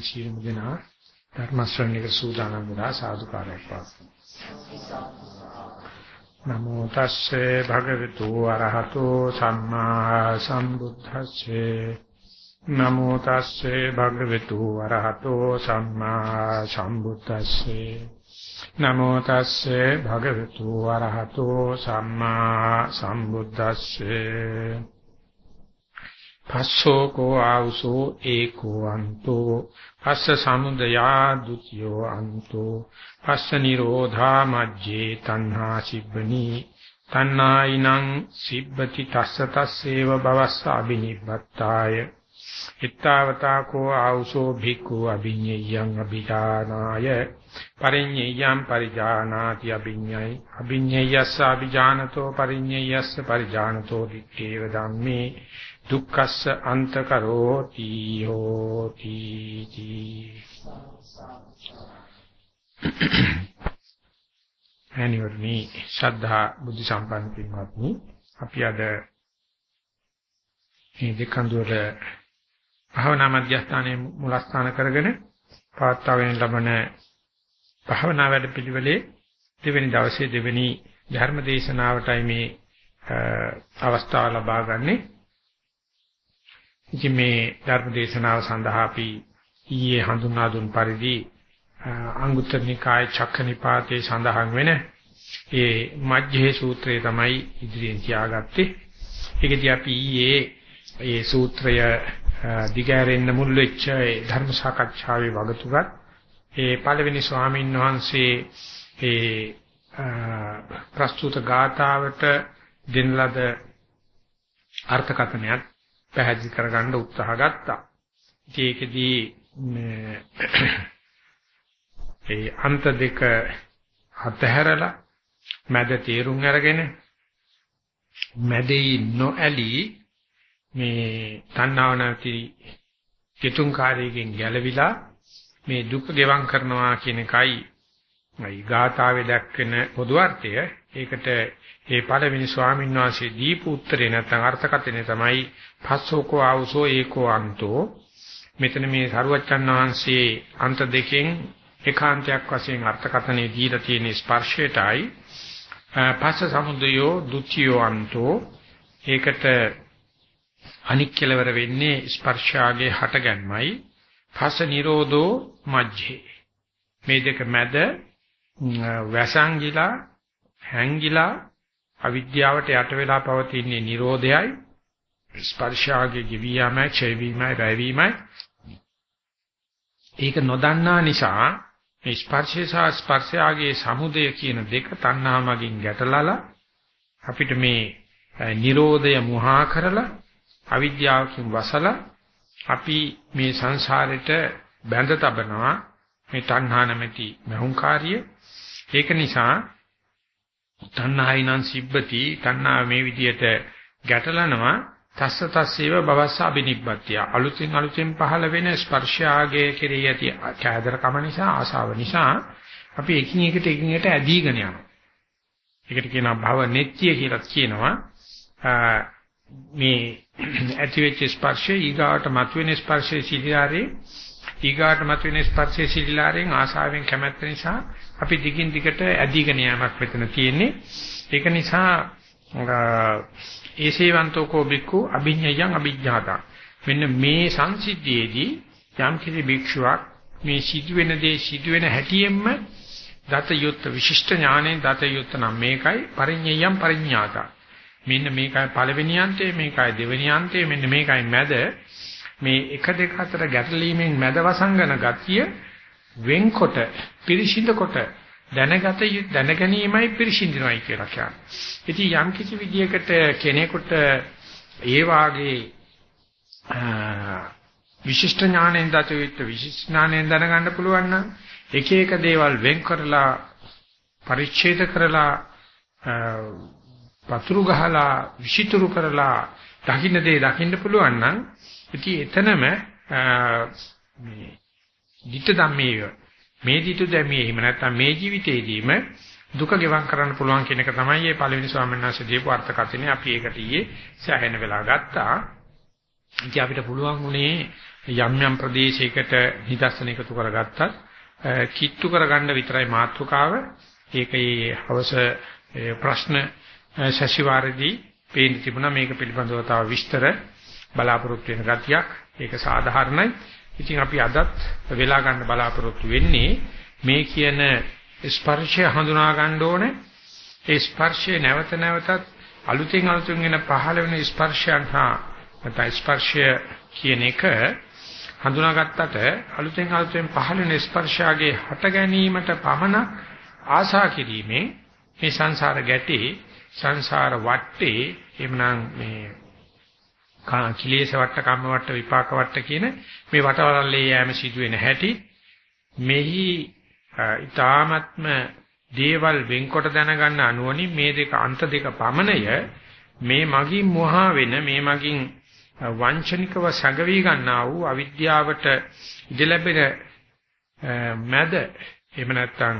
සියලුම දෙනා ධර්ම ශ්‍රවණයක සූදානම් වෙලා සාදුකාරයක් පාස්තුමු. නමෝ තස්සේ භගවතු වරහතෝ සම්මා සම්බුද්දස්සේ. නමෝ තස්සේ භගවතු වරහතෝ සම්මා සම්බුද්දස්සේ. නමෝ තස්සේ භගවතු වරහතෝ සම්මා සම්බුද්දස්සේ. පස්සෝ කෝ ආවසෝ ඒකෝ අන්තෝ පස්ස සමුදයා ဒ ුතියෝ අන්තෝ. පස්ස නිරෝධා මජ්ජේ තණ්හා සිබ්බනි. තණ්හායිනං සිබ්බති තස්ස තස්සේව භවස්ස අබිනිබ්බත්තාය ittavata ko ආවසෝ භික්ඛු අභිඤ්ඤයං අභිජානාය. පරිඤ්ඤයං පරිජානාති අභිඤ්ඤයි. අභිඤ්ඤයස්ස අභිජානතෝ පරිඤ්ඤයස්ස පරිජානතෝ දිත්තේව ධම්මේ. දුක්ඛස්ස අන්තකරෝති හෝති එනිවර්නි ශ්‍රද්ධා බුද්ධ සම්පන්න පින්වත්නි අපි අද මේ දෙකඳුර භාවනා මධ්‍යස්ථානයේ මුලස්ථාන කරගෙන පවත්වාගෙන ලබන භාවනා වැඩ පිළිවෙලේ දෙවෙනි දවසේ දෙවෙනි ධර්ම දේශනාවටයි මේ අවස්ථාව ලබා ගන්නේ. ඉතින් මේ ධර්ම දේශනාව සඳහා අපි ඊයේ හඳුන්වා දුන් පරිදි අංගුත්තර නිකාය චක්කනිපාතේ සඳහන් වෙන ඒ මජ්ජේ සූත්‍රය තමයි ඉදිරියෙන් තියාගත්තේ. ඒකදී අපි ඊයේ ඒ සූත්‍රය දිගෑරෙන්න මුල් වෙච්ච ධර්ම සාකච්ඡාවේ වගතුගත් ඒ පළවෙනි ස්වාමීන් වහන්සේ ඒ ප්‍රස්තුත ගාථාවට දෙන ලද අර්ථකථනයක් පැහැදිලි කරගන්න උත්සාහ ගත්තා. ඒකෙදී ඒ අන්ත දෙක හතහැරලා මැද තේරුම් අරගෙන මැදේ නොඇලී මේ තණ්හාව නැති කිතුංකාරයෙන් ගැලවිලා මේ දුක ගෙවම් කරනවා කියන එකයි මේ ගාථාවේ දක්වන පොදු අර්ථය. ඒකට මේ පළවෙනි ස්වාමීන් වහන්සේ දීපු උත්තරේ නැත්නම් අර්ථකථනය තමයි පස්සෝකෝ ආවසෝ ඒකෝ අන්තෝ. මෙතන මේ සරුවච්චන් වහන්සේ අන්ත දෙකෙන් ඒකාන්තයක් වශයෙන් අර්ථකථනය දීලා තියෙන ස්පර්ශයටයි පස්ස සමුදයෝ ဒ ුතියෝ අන්තෝ. ඒකට අනික් කෙලවර වෙන්නේ ස්පර්ශාගේ හටගන්මයි. පස්ස නිරෝධෝ මජ්ජේ. මේ දෙක මැද වැසංගිලා හැංගිලා අවිද්‍යාවට යට වෙලා පවතින නිරෝධයයි ස්පර්ශාගේ ජීවියමයි ඡේවීමයි වැවීමයි ඒක නොදන්නා නිසා මේ ස්පර්ශය සහ ස්පර්ශයාගේ සමුදය කියන දෙක තණ්හා මගින් ගැටලලා අපිට මේ නිරෝධය මුහා කරලා අවිද්‍යාවකින් වසලා අපි මේ සංසාරෙට බැඳ තබනවා මේ තණ්හා නැමැති මහුංකාරිය ඒක නිසා තණ්හායිනං සිබ්බති තණ්හා මේ විදියට ගැටලනවා තස්ස තස්සේව බවස්ස අබිනිබ්බත්‍ය අලුතින් අලුතෙන් පහළ වෙන ස්පර්ශාගයේ කෙරෙහි ඇති ඡාදරකම නිසා ආශාව නිසා අපි එකින් එකට එකින් එකට ඇදීගෙන යනවා. ඒකට කියනවා භව නෙත්‍ය කියලා කියනවා. මේ ඇති වෙච්ච ස්පර්ශය ඊගාට මතුවෙන ස්පර්ශයේ සිලිලාරේ ඊගාට මතුවෙන ස්පර්ශයේ සිලිලාරෙන් ආශාවෙන් කැමැත්ත නිසා අපි දිගින් දිගට ඇදීගෙන යamak මෙතන තියෙන්නේ. ඒක නිසා ඒසේවන්තෝ බික්ඛු අභිඤ්ඤයං අභිඥාතා. මෙන්න මේ සංසිද්ධියේදී යම් කිසි භික්ෂුවක් මේ සිදුවෙන දේ සිදුවෙන හැටියෙන්ම දත යුත් විශිෂ්ට ඥාණයෙන් දත යුත් නම් මේකයි පරිඤ්ඤයං පරිඥාතා. මෙන්න මේකයි පළවෙනි අන්තය මේකයි දෙවෙනි අන්තය මෙන්න මේකයි මැද මේ එක දෙක අතර ගැටලීමෙන් මැද වසංගන ගතිය වෙන්කොට පිරිසිඳ කොට දැනගත දැන ගැනීමයි පිරිසිඳිනවයි කියලා කියන්නේ. ඉතින් යම් කිසි විදියකට කෙනෙකුට ඒ වාගේ විශිෂ්ට ඥාණයෙන් දතවිට විශිෂ්ට ඥාණයෙන් දැනගන්න පුළුවන් නම් එක එක දේවල් වෙන් කරලා පරිච්ඡේද කරලා පතුරු ගහලා විෂිතුරු කරලා දකින්න දේ දකින්න පුළුවන් නම් ඉතින් එතනම මේ ditta ධම්මේ මේ ditta ධම්මේ එහෙම නැත්නම් මේ ජීවිතේදීම දුක ගෙවම් කරන්න පුළුවන් කියන එක තමයි මේ පළවෙනි ස්වාමීන් වහන්සේ දීපු අර්ථකථනය අපි ඒකට ඊයේ සෑහෙන වෙලා ගත්තා. ඉතින් අපිට පුළුවන් උනේ යම් යම් ප්‍රදේශයකට නිදර්ශන එකතු කරගත්තත් කිට්ටු කරගන්න විතරයි මාතෘකාව. ඒකේ හවස ප්‍රශ්න ශශිවාරදී පේන්න තිබුණා මේක පිළිබඳව තව විස්තර බලාපොරොත්තු වෙන ගතියක්. ඒක සාධාරණයි. ඉතින් අපි අදත් වෙලා ගන්න බලාපොරොත්තු වෙන්නේ මේ කියන ස්පර්ශය හඳුනා ගන්න ඕනේ. ඒ ස්පර්ශය නැවත නැවතත් අලුතෙන් අලුතෙන් එන පහළ වෙන ස්පර්ශයන් හා නැත්නම් ස්පර්ශය කියන එක හඳුනාගත්තට අලුතෙන් අලුතෙන් පහළ වෙන ස්පර්ශයගේ හට ගැනීමට පමණක් ආශා කිරීමෙන් මේ සංසාර ගැටේ සංසාර වටේ එමනම් මේ කිලේශ වට කම්ම වට විපාක වට කියන මේ වටවලල්ලේ යෑම සිදුවෙන හැටි මෙහි ඊ타ත්ම දේවල් වෙන්කොට දැනගන්න අනුවණින් මේ දෙක අන්ත දෙක පමණය මේ මගින් මොහා වෙන මේ මගින් වංචනිකව සැඟවි ගන්නා වූ අවිද්‍යාවට ඉඩ ලැබෙන මැද එහෙම නැත්නම්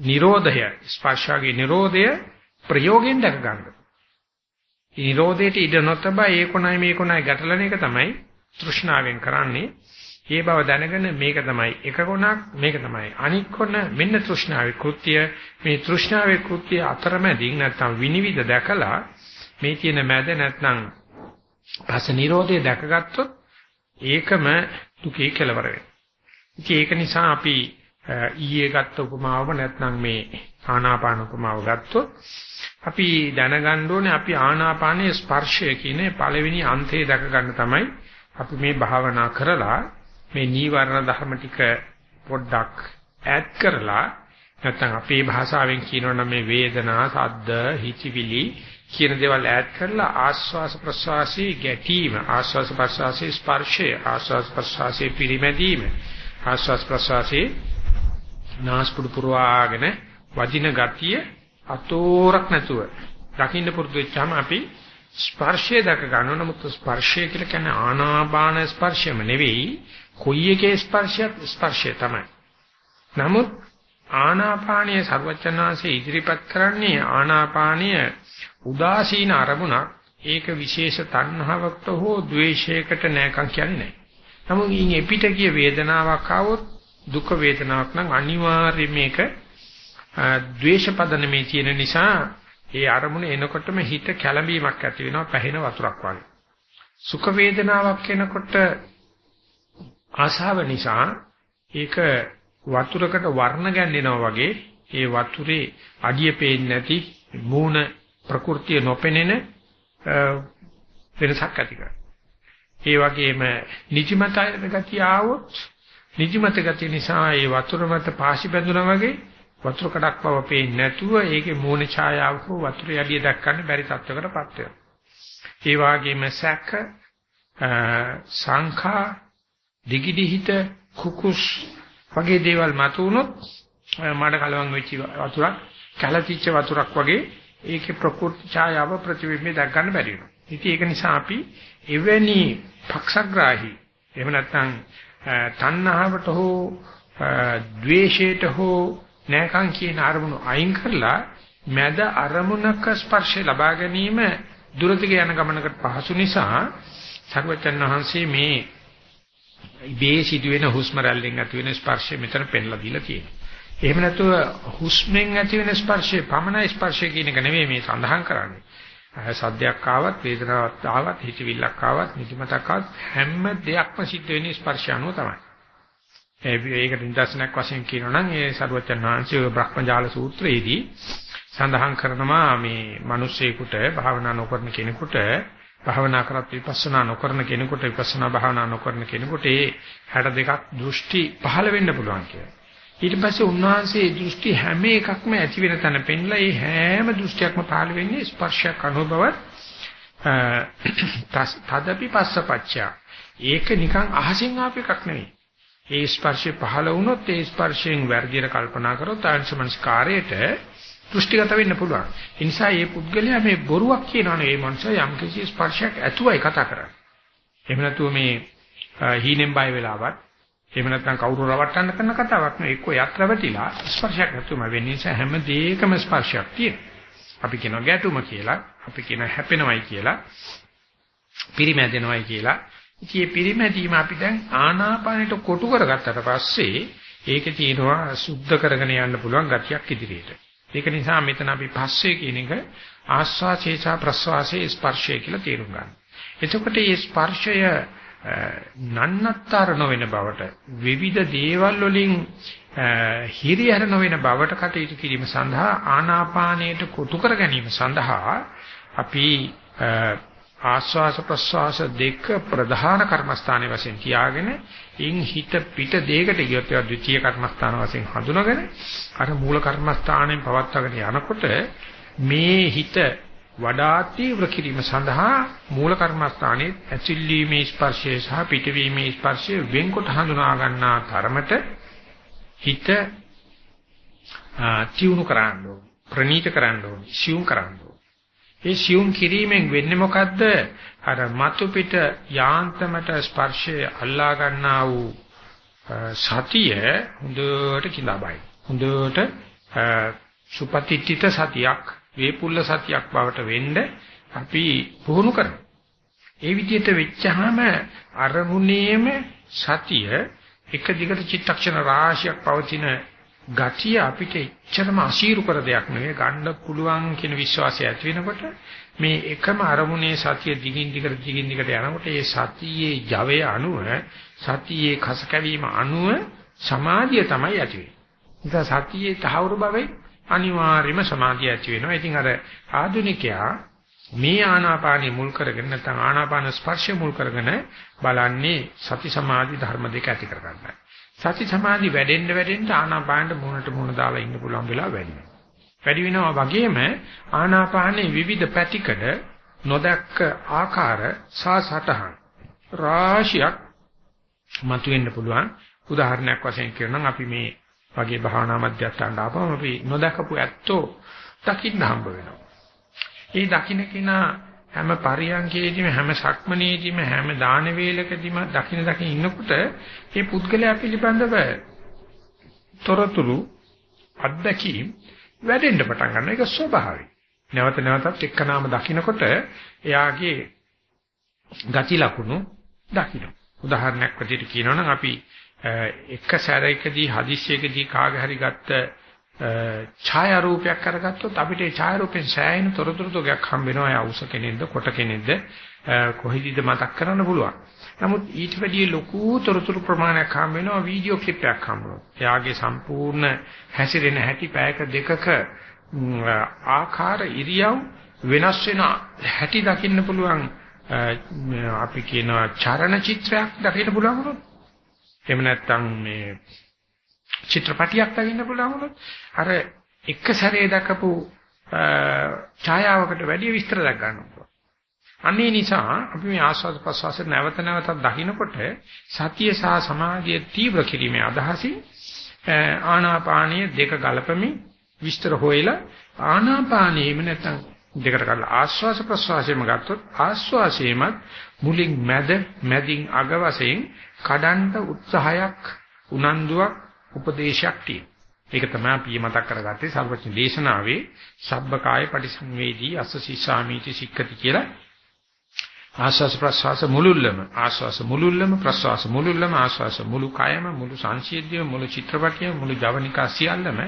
නිරෝධය ස්පර්ශාගේ නිරෝධය ප්‍රයෝගයෙන් දැක ගන්න. නිරෝධයට ඉඩ නොතබා ඒකොණයි මේකොණයි ගැටලන එක තමයි තෘෂ්ණාවෙන් කරන්නේ. ඒ බව දැනගෙන මේක තමයි එක කොනක් මේක තමයි අනික් කොන මෙන්න තෘෂ්ණාවේ කෘත්‍ය මේ තෘෂ්ණාවේ කෘත්‍ය අතරමැදින් නැත්නම් විනිවිද දැකලා මේ තියෙන මැද නැත්නම් පස නිරෝධය දැකගත්තොත් ඒකම දුකේ කෙලවර වෙනවා. ඒක නිසා අපි ඊයේ ගත්ත උපමාව නැත්නම් මේ ආනාපාන උපමාව ගත්තොත් අපි දැනගන්න ඕනේ අපි ආනාපානයේ ස්පර්ශය කියන පළවෙනි අන්තය දැක ගන්න තමයි අපි මේ භාවනා කරලා මේ නීවරණ ධර්ම ටික පොඩ්ඩක් ඈඩ් කරලා නැත්නම් අපේ භාෂාවෙන් කියනවනම් මේ වේදනා, සද්ද, හිචිවිලි කියන දේවල් ඈඩ් කරලා ආස්වාස ප්‍රසවාසී ගැටීම, ආස්වාස ප්‍රසවාසී ස්පර්ශය, ආස්වාස ප්‍රසවාසී පිරිමැදීම, ආස්වාස ප්‍රසවාසී නාස්පුඩු පුරවාගෙන වදින ගතිය අතෝරක් නැතුව දකින්න පුරුදු වෙච්චාම අපි ස්පර්ශය දක ගන්නවා නමුත් ස්පර්ශය කියලා කියන්නේ ආනාපාන ස්පර්ශයම නෙවෙයි කොයි එකේ ස්පර්ශයත් ස්පර්ශය තමයි. නමුත් ආනාපානීය ਸਰවචනාංශයේ ඉදිරිපත් කරන්නේ ආනාපානීය උදාසීන අරමුණක් ඒක විශේෂ තණ්හාවකට හෝ ද්වේෂයකට නෑකම් කියන්නේ නෑ. නමුත් ඊන් එපිට කිය වේදනාවක් ආවොත් දුක වේදනාවක් නම් අනිවාර්යයෙන් මේක ද්වේෂ පදනමේ තියෙන නිසා ඒ අරමුණ එනකොටම හිත කැළඹීමක් ඇති වෙනවා පැහෙන වතුරක් වගේ. සුඛ වේදනාවක් එනකොට ආශාව නිසා ඒක වතුරකට වර්ණ ගැන්වෙනවා වගේ ඒ වතුරේ අඩිය පේන්නේ නැති මූණ ප්‍රകൃතිය නොපෙනෙන වෙනසක් ඇති කරනවා. ඒ වගේම නිදිමත ගතිය ආවොත් නිදිමත ගතිය නිසා ඒ වතුර මත පාසි බැඳුනා වගේ වතුර කඩක් බව පේන්නේ නැතුව ඒකේ මූණ ඡායාව හෝ වතුර යඩිය දක්වන්න බැරි තත්වයකටපත් වෙනවා. ඒ වගේම සැක සංඛා දිගිදිහිත කුකුස් වගේ දේවල් මතුනොත් මඩ කලවම් වෙච්ච වතුරක් කැළතිච්ච වතුරක් වගේ ඒකේ ප්‍රකෘති ඡායාව ප්‍රතිබිම්බය දක් ගන්න බැරි වෙනවා. ඉතින් ඒක නිසා අපි එවැනි පක්ෂග්‍රාහී එහෙම නැත්නම් තණ්හාවට හෝ ද්වේෂයට හෝ නැකන් කියන අරමුණු අයින් කරලා මැද අරමුණක ස්පර්ශය ලබා ගැනීම දුරදිග යන ගමනකට පහසු නිසා සර්වචන් වහන්සේ මේ ඉබේ සිදුවෙන හුස්ම රැල්ලෙන් ඇති වෙන ස්පර්ශය මෙතන පෙන්ලා දීලා තියෙනවා. එහෙම නැතුව හුස්මෙන් ඇති වෙන ස්පර්ශය පමණ ස්පර්ශය කියන එක නෙවෙයි මේ සඳහන් කරන්නේ. සද්දයක් ආවත් වේදනාවක් ආවත් හිතවිල්ලක් ආවත් නිදිමතක් ආවත් හැම දෙයක්ම සිද්ධ වෙන්නේ ස්පර්ශය අනුව තමයි. ඒකට නිදර්ශනයක් වශයෙන් කියනවා නම් ඒ සරුවචන් වහන්සේ බ්‍රහ්මජාල සූත්‍රයේදී සඳහන් කරනවා මේ මිනිස්සෙකුට භාවනා නොකරන කෙනෙකුට භාවනා කරත් විපස්සනා නොකරන කෙනෙකුට විපස්සනා භාවනා නොකරන කෙනෙකුට ඒ 62ක් දෘෂ්ටි පහළ වෙන්න පුළුවන් කියලා. ඊට පස්සේ උන්වහන්සේ දෘෂ්ටි හැම එකක්ම ඇති වෙන තැන පෙන්ලා ඒ හැම දෘෂ්ටියක්ම පහළ වෙන්නේ ස්පර්ශයක් අනුභවත් තදපි පස්සපච්චය. ඒක නිකන් අහසින් ආපු එකක් නෙවෙයි. ඒ ස්පර්ශය පහළ වුණොත් ඒ ස්පර්ශයෙන් වැඩියට කල්පනා කරොත් ආංශමංස්කාරයට දෘෂ්ටිගත වෙන්න පුළුවන්. ඒ නිසා මේ පුද්ගලයා මේ බොරුවක් කියනවනේ මේ මනුස්සයා යම් කිසි ස්පර්ශයක් ඇතුවයි කතා කරන්නේ. එහෙම නැතුව මේ හීනෙන් බය වෙලාවත් එහෙම නැත්නම් කවුරු රවට්ටන්න කරන කතාවක් නෙවෙයි. එක්ක යත් රැවටිලා ස්පර්ශයක් නැතුවම වෙන්නේ නිසා හැම දෙයකම ස්පර්ශයක් තියෙනවා. අපි කියනවා ගැටුම කියලා, අපි කියනවා හැපෙනවයි කියලා, පිරිමැදෙනවයි කියලා. ඉතින් මේ පිරිමැදීම අපි දැන් ආනාපානෙට කොටු කරගත්තට පස්සේ ඒකේ තියෙනවා සුද්ධ කරගෙන යන්න පුළුවන් ගතියක් ඉදිරියට. ඒක නිසා මෙතන අපි පස්සේ කියන එක ආස්වාසේ සහ ප්‍රස්වාසයේ ස්පර්ශය කියලා තේරුම් ගන්න. එතකොට මේ ස්පර්ශය නන්නත්තර නොවන බවට විවිධ දේවල් වලින් හිරියර නොවන බවට කටයුතු කිරීම සඳහා ආනාපානයට කොටු කර ගැනීම සඳහා අපි ආස්වාස ප්‍රස්වාස දෙක ප්‍රධාන කර්මස්ථානයේ වශයෙන් තියාගෙන ඉන් හිත පිට දෙයකට ගියොත් ඒවා ද්විතීය කර්මස්ථාන වශයෙන් හඳුනාගෙන අර මූල කර්මස්ථානයෙන් පවත්වාගෙන යනකොට මේ හිත වඩා තීව්‍ර කිරීම සඳහා මූල කර්මස්ථානයේ ඇසිල්ලීමේ ස්පර්ශය සහ පිටවීමේ ස්පර්ශය වෙන්කොට හඳුනා ගන්නා තරමට හිත තියුණු කරන්න ඕන ප්‍රනීත කරන්න ඕන සියුම් කරන්න ඕන ඒ සියුම් කිරීමෙන් වෙන්නේ මොකද්ද අර මතු පිට යාන්තමට ස්පර්ශය අල්ලා ගන්නා වූ සතිය හොඳට කිලාබයි හොඳට සුපතිත්‍ිත සතියක් වේපුල්ල සතියක් බවට වෙන්න අපි පුහුණු කරමු. ඒ විදිහට වෙච්චාම අරමුණේම සතිය එක දිගට චිත්තක්ෂණ රාශියක් පවතින ගතිය අපිට එච්චරම අශීරු කර දෙයක් නෙවෙයි ගන්න පුළුවන් කියන විශ්වාසය ඇති වෙනකොට මේ එකම අරමුණේ සතිය දිගින් දිගට දිගින් දිගට යනකොට ඒ සතියේ ජවය අනුව සතියේ කස කැවීම අනුව සමාධිය තමයි ඇති වෙන්නේ. නිසා සතියේ තහවුරු බවේ අනිවාර්යයෙන්ම සමාධිය ඇති වෙනවා. ඉතින් අර ආධුනිකයා මේ ආනාපානිය මුල් කරගෙන නැත්නම් ආනාපාන ස්පර්ශය මුල් කරගෙන බලන්නේ සති සමාධි ධර්ම දෙක ඇති කරගන්නයි. සති සමාධි වැඩෙන්න වැඩෙන්න ආනාපානට මුණට මුණ දාලා ඉන්න පුළුවන් වෙලා වැඩි වෙනවා. වැඩි වෙනවා වගේම ආනාපානයේ විවිධ පැතිකඩ නොදැක්ක ආකාර සාසටහන් රාශියක් මතුවෙන්න පුළුවන්. උදාහරණයක් වශයෙන් කියනනම් අපි මේ වගේ භාවනා මධ්‍යස්ථානට ආපම අපි නොදකපු ඇත්තෝ දකින්න හම්බ වෙනවා. ඒ දකින්න කෙනා හැම පරියන්කේදීම හැම සක්මනේදීම හැම දාන වේලකදීම දකින්න දකින්න ඉන්නකොට මේ පුද්ගලයා පිළිබඳව තොරතුරු අත්දැකීම් වැඩෙන්න පටන් ගන්නවා. ඒක ස්වභාවයි. නැවත නැවතත් එක්කනාම දකින්නකොට එයාගේ ගති ලකුණු දකින්න. උදාහරණයක් විදිහට කියනවනම් අපි එක සැරයකදී හදිස්සියකදී කාගේ හරි ගත්ත ඡායාරූපයක් අරගත්තොත් අපිට ඒ ඡායාරූපෙන් සෑහෙන තොරතුරු තෝගයක් හම්බ වෙනවා. ඒ අවුස කෙනෙක්ද කොට කෙනෙක්ද කොහේදීද මතක් කරන්න පුළුවන්. නමුත් ඊට වැඩිය ලොකු තොරතුරු ප්‍රමාණයක් හම්බ වෙනවා වීඩියෝ ක්ලිප් එකක් හම්බ වෙනවා. එයාගේ සම්පූර්ණ හැසිරෙන හැටි පැයක දෙකක ආකාර ඉරියව් වෙනස් වෙන හැටි දකින්න පුළුවන් අපි කියනවා චරණ චිත්‍රයක් දකින්න පුළුවන් වුණොත් එහෙම නැත්නම් මේ චිත්‍රපටියක් දකින්න පුළුවන් වුණොත් අර එක සැරේ දකපු ඡායාවකට වැඩි විස්තර දක් ගන්නවා. අන්නේ නිසා අපි මේ ආස්වාද ප්‍රසවාස නැවත නැවතත් දකින්නකොට සතිය සහ සමාධිය තීව්‍ර කිරීමේ අදහසින් ආනාපානීය දෙක ගලපමින් විස්තර හොයලා ආනාපානීයම නැත්නම් දෙකට කරලා ආස්වාස ප්‍රසවාසයම ගත්තොත් ආස්වාසයේමත් මුලින් මැද මැදින් අග වශයෙන් කඩන්න උත්සාහයක් උනන්දුවක් උපදේශයක් තියෙනවා. ඒක තමයි අපි මතක් කරගත්තේ සර්වඥ දේශනාවේ සබ්බකාය පරිසංවේදී අස්සසීසාමීති සික්කති කියලා. ආස්වාස ප්‍රස්වාස මුලුල්ලම ආස්වාස මුලුල්ලම ප්‍රස්වාස මුලුල්ලම ආස්වාස මුළු කයම මුළු සංසිද්ධිය මුළු චිත්‍රපටිය මුළු ජවනිකා සියල්ලම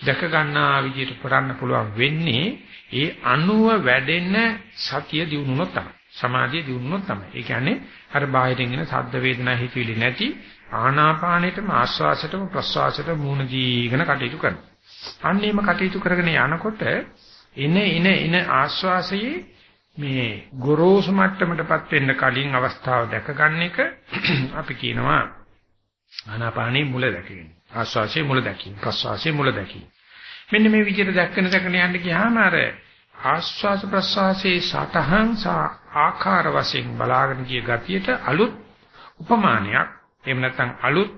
දැක ගන්නා විදිහට කරන්න පුළුවන් වෙන්නේ ඒ අණුව වැඩෙන සතිය දිනුනොත් තමයි. සමාධිය දිනුනොත් තමයි. ඒ කියන්නේ අර බාහිරින් එන සද්ද වේදනා හිතවිලි නැති ආනාපානෙටම ආස්වාසයටම ප්‍රස්වාසයටම මූණ දීගෙන කටයුතු කරනවා. අන්නේම කටයුතු කරගෙන යනකොට එන එන එන ආස්වාසයේ මේ ගොරෝසු මට්ටමටපත් වෙන්න කලින් අවස්ථාව දැක ගන්න එක අපි කියනවා ආනාපානයේ මුල දැකීම. ආස්වාසයේ මුල දැකීම. ප්‍රස්වාසයේ මුල දැකීම. මෙන්න මේ විදිහට දැක්කන දැක්කන යන්න ගියාම අර ආස්වාස ප්‍රස්වාසයේ සතහන් සා ආකාර වශයෙන් බලාගෙන ගිය ගතියට අලුත් උපමානයක් එහෙම නැත්නම් අලුත්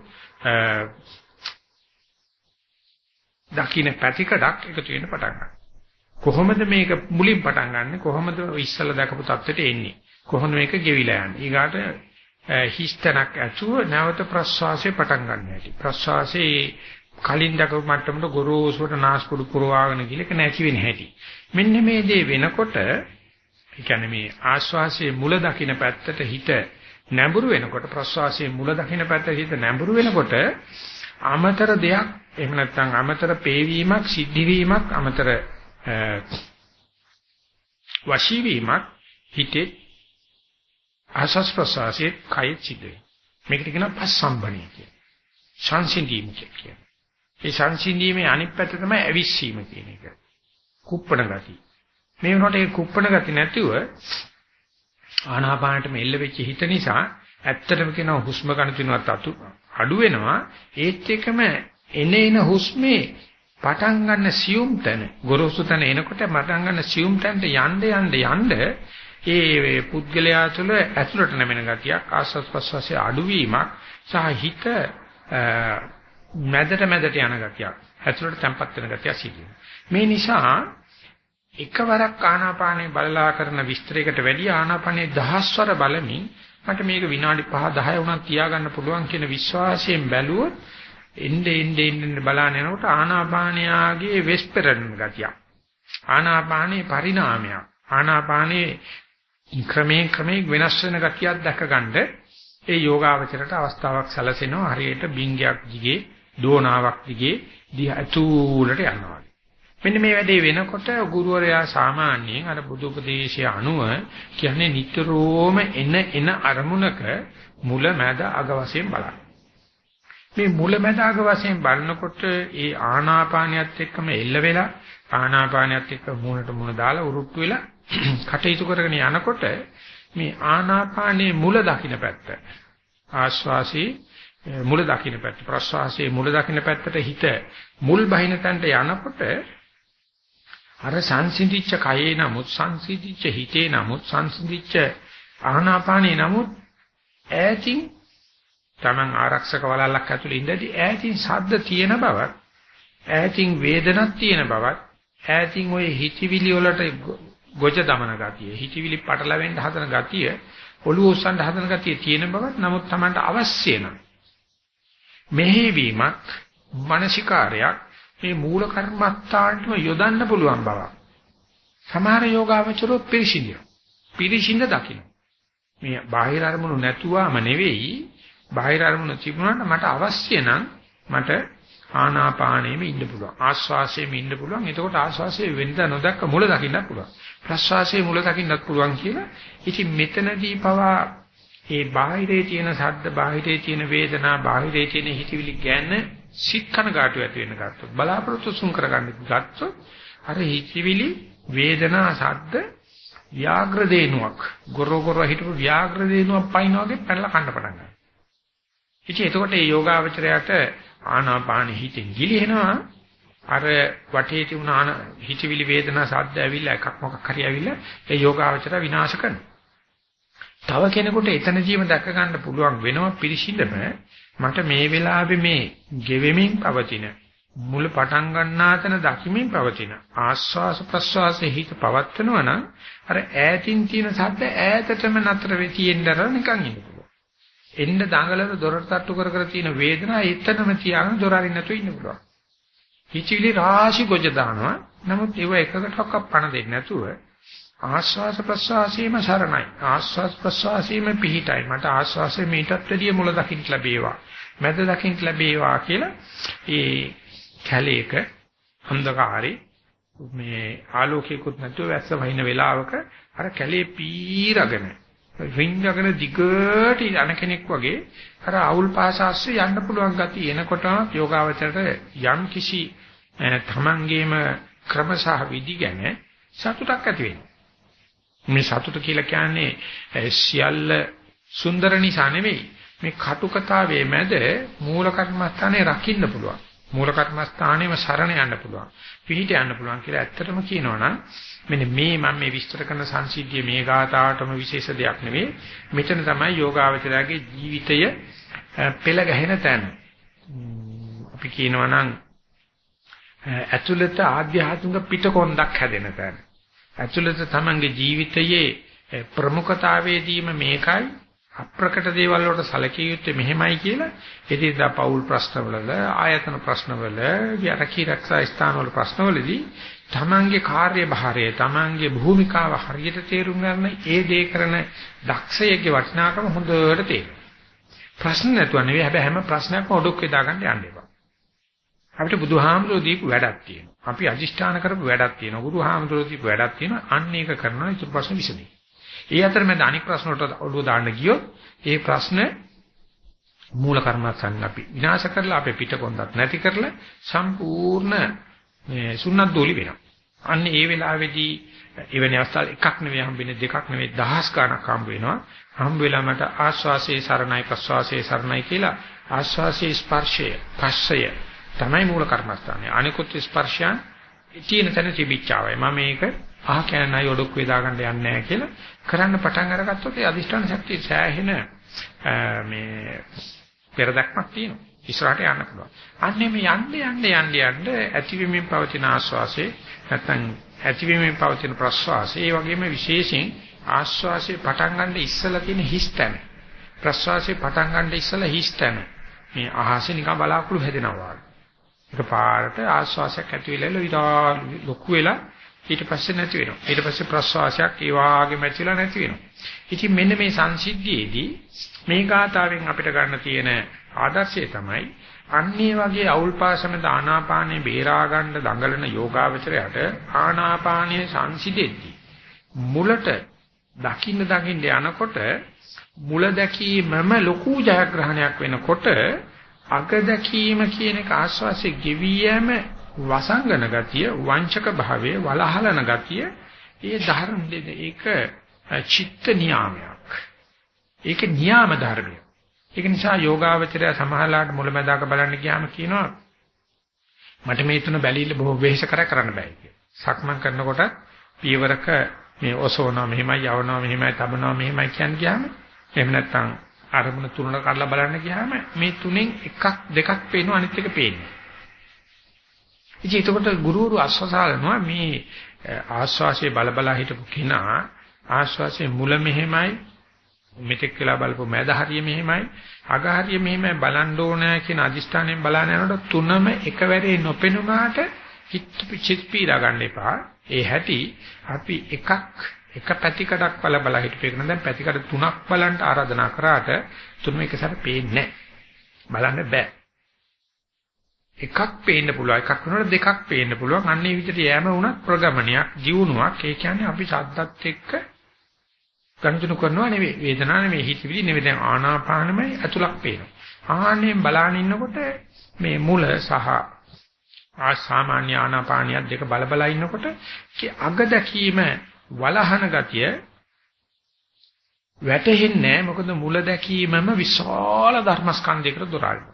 දකින්න පැතිකඩක් එකතු වෙන්න පටන් ගන්නවා. කොහොමද මේක මුලින් පටන් ගන්නෙ? කොහොමද ඉස්සලා දැකපු තත්ත්වයට එන්නේ? කොහොමද මේක ගෙවිලා යන්නේ? ඊගාට හිස්තනක් ඇතුව නැවත ප්‍රස්වාසය පටන් ගන්න හැටි. ප්‍රස්වාසයේ කලින් දකපු මට්ටමට ගොරෝසුවට නාස්පුඩු පුරවාගෙන ගිලක නැති වෙන හැටි. මෙන්න මේ දේ වෙනකොට ඒ කියන්නේ මේ ආශ්වාසයේ මුල දකින්න පැත්තට හිත නැඹුරු වෙනකොට ප්‍රස්වාසයේ මුල දකින්න පැත්ත හිත නැඹුරු වෙනකොට අමතර දෙයක් එහෙම නැත්නම් අමතර පේවීමක් සිද්ධි වීමක් අමතර වශී වීමක් හිතේ ආසස් ප්‍රසාසයේ කය සිද්ධ වෙනවා. මේකට කියනවා පස්සම්බණිය කියලා. සංසිඳීම කියන්නේ. ඒ සංසිඳීමේ අනිත් පැත්ත තමයි ඇවිස්සීම කියන එක. කුප්පණ ගතිය. මේ වුණාට ඒ කුප්පණ ගතිය නැතිව ආනාපානට මෙල්ල වෙච්ච හිත නිසා ඇත්තටම කියනවා හුස්ම ගන්න තුනවත් අතු අඩු වෙනවා. ඒත් එකම එන එන හුස්මේ පටන් ගන්න සියුම් තැන ගොරෝසු තැන එනකොට පටන් ගන්න සියුම් තැනට යන්න යන්න යන්න ඒ පුද්ගලයා තුළ ඇතුළට නැමෙන ගතියක් ආස්වාද ප්‍රසවාසයේ අඩුවීමක් සහ හිත මැදට මැදට යන ගතියක් ඇතුළට තැම්පත් වෙන ගතියක් සිදු මේ නිසා එකවරක් ආනාපානේ බලලා කරන විස්තරයකට වැඩිය ආනාපානේ දහස්වර බලමින් මට මේක විනාඩි 5 10 වුණත් තියාගන්න පුළුවන් කියන විශ්වාසයෙන් බැලුවොත් එnde ende ende බලන යනකොට ආනාපානයාගේ වෙස්පරන ගතියක්. ආනාපානේ පරිණාමයක්. ආනාපානේ ක්‍රමයෙන් ක්‍රමයෙන් වෙනස් වෙන ගතියක් දැකගන්න ඒ යෝගාවචරයට අවස්ථාවක් සැලසෙනවා. හරියට බින්ගයක් දිගේ දෝනාවක් දිගේ දිහා ඇතුළට යනවා. මෙන්න මේ වැඩේ වෙනකොට ගුරුවරයා සාමාන්‍යයෙන් අර බුදු උපදේශය අනුව කියන්නේ නිතරම එන එන අරමුණක මුල මැද අග වශයෙන් බලන්න. මේ මුල මැද අග වශයෙන් බලනකොට ඒ ආනාපානියත් එක්කම එල්ල වෙලා ආනාපානියත් එක්ක මූණට මූණ දාලා උරුට්ටු වෙලා කටයුතු කරගෙන යනකොට මේ ආනාපානයේ මුල දකින්න පැත්ත ආශ්වාසී මුල දකින්න පැත්ත ප්‍රශ්වාසයේ මුල දකින්න පැත්තට හිත මුල් බහින තැනට යනකොට අර සංසිඳිච්ච කයේ නමුත් සංසිඳිච්ච හිතේ නමුත් සංසිඳිච්ච ආනාපානේ නමුත් ඈතින් Taman ආරක්ෂක වලල්ලක් ඇතුලේ ඉඳදී ඈතින් ශබ්ද තියෙන බවත් ඈතින් වේදනක් තියෙන බවත් ඈතින් ওই හිතවිලි වලට ගොජ දමන ගතිය හිතවිලි පටලවෙන්න හදන ගතිය ඔළුව උස්සන්න හදන ගතිය තියෙන බවත් නමුත් Tamanට අවශ්‍ය නම් මෙහෙවීමක් මානසිකාරයක් මේ මූල කර්මස්ථානටම යොදන්න පුළුවන් බව. සමහර යෝගාවචරෝ පිරිසිඳිය. පිරිසිඳ දකින්න. මේ බාහිර අරමුණු නැතුවම නෙවෙයි බාහිර අරමුණු තිබුණාට මට අවශ්‍ය නම් මට ආනාපානෙම ඉන්න පුළුවන්. ආස්වාසයෙම ඉන්න පුළුවන්. එතකොට ආස්වාසයේ වෙනද නොදක්ක මුල දකින්නත් පුළුවන්. ප්‍රස්වාසයේ මුල දකින්නත් පුළුවන් කියලා. ඉතින් මෙතනදී පවා ඒ බාහිරේ තියෙන ශබ්ද, බාහිරේ තියෙන වේදනා, බාහිරේ තියෙන හිතවිලි ගැන සිත් කනගාටු ඇති වෙන ගත්තොත් බලාපොරොත්තු සුන් කරගන්න ගත්තොත් අර හිතවිලි වේදනා සද්ද ව්‍යාග්‍ර දේනුවක් ගොර ගොර හිටපු ව්‍යාග්‍ර දේනුවක් පයින් වගේ පැනලා කන්න පටන් ගන්නවා. ඉතින් එතකොට මේ යෝගාවචරයට ආනාපාන හිතෙන් ගිලිනවා අර වටේ තිබුණ හිතවිලි වේදනා සද්ද ඇවිල්ලා එකක් මොකක් හරි ඇවිල්ලා ඒ යෝගාවචර විනාශ කරනවා. තව කෙනෙකුට එතනදීම දැක ගන්න පුළුවන් වෙනවා පිළිසිඳම මට මේ වෙලාවේ මේ ගෙවෙමින් පවතින මුල පටන් ගන්නා තැන දකිමින් පවතින ආස්වාස ප්‍රස්වාසයේ හිත පවත්වනවා නම් අර ඈතින් තියෙන සද්ද ඈතටම නතර වෙ තියෙන්නතර නිකන් ඉන්න පුළුවන්. එන්න දඟලන දොරට තට්ටු කර කර තියෙන වේදනාව එතනම තියාගෙන දොර අරින්න නැතුව ඉන්න පුළුවන්. හිචිලි රාශි ගොජ දානවා. නමුත් ඒව එකකටවත් පණ දෙන්නේ නැතුව ආස්වාස ප්‍රස්වාසීම සරණයි. ආස්වාස ප්‍රස්වාසීම පිහිටයි. මට ආස්වාසයේ මීටත් වැඩිය මුල දකින්න ලැබේවා. මැද දකින්න ලැබේවා කියලා ඒ කැලේක අන්ධකාරේ මේ ආලෝකයකුත් නැතුව වැස්ස වහින වෙලාවක අර කැලේ පීරගෙන රින්ගගෙන දිගට යන කෙනෙක් වගේ අර අවුල් පාසාස්සේ යන්න පුළුවන් ගතිය එනකොට යෝගාවචරයට යම් කිසි තමන්ගේම ක්‍රමසහ විදි ගැන සතුටක් ඇති වෙනවා. මේ සතුට කියලා කියන්නේ සියල්ල සුන්දර නිසා නෙමෙයි. මේ කටුකතාවේ මැද මූල කර්මස්ථානේ රකින්න පුළුවන්. මූල කර්මස්ථානේම සරණ යන්න පුළුවන්. පිහිට යන්න පුළුවන් කියලා ඇත්තටම කියනවනම් මෙන්න මේ මම මේ විස්තර කරන සංසිද්ධිය මේ ගාතාවටම විශේෂ දෙයක් නෙවෙයි. මෙතන තමයි යෝගාවචරයාගේ ජීවිතය පෙළ ගැහෙන තැන. අපි කියනවනම් ඇතුළත ආධ්‍යාත්මික පිටකොන්දක් හැදෙන තැන. ඇතුළත තමන්ගේ ජීවිතයේ ප්‍රමුඛතාවයේදීම මේකයි අප්‍රකට දේවල් වලට සැලකිය යුත්තේ මෙහෙමයි කියලා එදිනදා පෞල් ප්‍රශ්නවල ආයතන ප්‍රශ්නවල යරකී රක්ෂා ස්ථානවල ප්‍රශ්නවලදී තමන්ගේ කාර්යභාරය තමන්ගේ භූමිකාව හරියට තේරුම් ගන්න ඒ දේ කරන දක්ෂයෙක්ගේ වටිනාකම හොඳට තේරෙනවා. ප්‍රශ්න නැතුව නෙවෙයි හැබැයි හැම ප්‍රශ්නයක්ම ඔඩොක් වේදා ගන්න යන්න එපා. අපිට බුදුහාමුදුරුවෝ දීපු වැඩක් තියෙනවා. අපි අදිෂ්ඨාන කරපු වැඩක් තියෙනවා. බුදුහාමුදුරුවෝ දීපු වැඩක් තියෙනවා. අන්න ඒක කරනවා ඊට ප්‍රශ්න විසඳෙයි. ඒ අතරමැද අනික් ප්‍රශ්න වලට ඔළුව දාන්න ගියොත් ඒ ප්‍රශ්න මූල කර්මස්ථාන අපි විනාශ කරලා අපේ පිටකොන්දක් නැති කරලා සම්පූර්ණ මේ සුන්නත් දෝලි වෙනවා. අන්න ඒ වෙලාවේදී එවැනි අවස්ථා එකක් නෙවෙයි හම්බෙන්නේ දෙකක් නෙවෙයි දහස් ගණක් හම්බ වෙනවා. හම්බ වෙලා මට ආස්වාසේ සරණයි ප්‍රස්වාසේ සරණයි කියලා ආස්වාසේ ස්පර්ශය පස්සය තමයි මූල කර්මස්ථානය. අනිකුත් ස්පර්ශයන් තියෙන තැන තිබිච්චාවයි. මම මේක අහ කෑනයි ඔඩොක් වේදා ගන්න යන්නේ නැහැ කියලා කරන්න පටන් අරගත්තොත් ඒ අදිෂ්ඨාන ශක්තිය සෑහෙන මේ පෙරදක්මක් තියෙනවා. ඉස්සරහට යන්න පුළුවන්. අන්නේ මේ යන්න යන්න යන්න යන්න ඇතිවීමෙන් පවතින ආස්වාසේ නැත්නම් ඇතිවීමෙන් පවතින ප්‍රස්වාසේ ඒ වගේම විශේෂයෙන් ආස්වාසේ පටන් ගන්න ඉස්සලා තියෙන හිස්තැන ප්‍රස්වාසේ පටන් ගන්න ඉස්සලා හිස්තැන මේ අහසේ නිකන් බලාකුළු හැදෙනවා ඒක පාරට ආස්වාසයක් ඇති වෙලා ඉලා ලොකු වෙලා ඊට පස්සේ නැති වෙනවා. ඊට පස්සේ ප්‍රස්වාසයක් ඒ වාගේම ඇතිලා නැති වෙනවා. ඉතින් මෙන්න මේ සංසිද්ධියේදී මේ ගාතාවෙන් අපිට ගන්න තියෙන ආදර්ශය තමයි අන්නේ වගේ අවුල්පාසම දානාපානේ බේරා ගන්න දඟලන යෝගාවචරයට ආනාපානයේ සංසිදෙද්දී මුලට දකින්න දකින්න යනකොට මුල දැකීමම ලොකු ජයග්‍රහණයක් වෙනකොට අග දැකීම කියන එක ආස්වාසේ ගෙවි යෑම වසංගන ගතිය වංචක භාවයේ වලහලන ගතිය ඒ ධර්ම ඒක චිත්ත නියාමයක් ඒක නියාම ධර්මයක් ඒක නිසා යෝගාවචරය සමහරලාට මුලැමැදාක බලන්න ගියාම කියනවා මට මේ තුන බැලීල බොහෝ වෙහෙස කර කරන්න බෑ කියලා. සක්මන් කරනකොට පියවරක මේ ඔසවනවා මෙහෙමයි යවනවා මෙහෙමයි තබනවා මෙහෙමයි කියන ගියාම එහෙම නැත්නම් අරමුණ තුනට කඩලා බලන්න ගියාම මේ තුනෙන් එකක් දෙකක් පේනවා අනිත් එක පේන්නේ. ඉතින් ඒකට ගුරුවරු අස්වසාලනවා මේ ආස්වාසිය බලබලා හිටපු කෙනා ආස්වාසියේ මුල මෙහෙමයි මෙතෙක් වෙලා බලපු මැද හරිය මෙහෙමයි අග හරිය මෙහෙමයි බලන්න ඕන කියන අදිෂ්ඨානයෙන් බලන යනකොට තුනම එකවරේ නොපෙනුනාට හිත පිචිත් පීලා ගන්න එපා ඒ හැටි අපි එකක් එක පැතිකඩක් බල බල හිටපේකන දැන් පැතිකඩ තුනක් බලන්න ආරාධනා කරාට තුනම එකසට පේන්නේ බලන්න බෑ. එකක් පේන්න පුළුවන් එකක් වෙනකොට දෙකක් පේන්න පුළුවන්. අන්නේ විදිහට යෑම වුණත් ප්‍රගමනයක් ජීවුණාවක්. ඒ කියන්නේ අපි සද්දත් එක්ක ගනුදෙනු කරනවා නෙවෙයි වේදනාව නෙවෙයි හිතවිලි නෙවෙයි. දැන් ආනාපානමයි අතුලක් පේනවා. ආහනේ බලාන ඉන්නකොට මේ මුල සහ ආ සාමාන්‍ය ආනාපානියක් දෙක බල බල ඉන්නකොට අග දැකීම වලහන ගතිය වැටෙන්නේ මොකද මුල දැකීමම විශාල ධර්මස්කන්ධයකට දොරාරින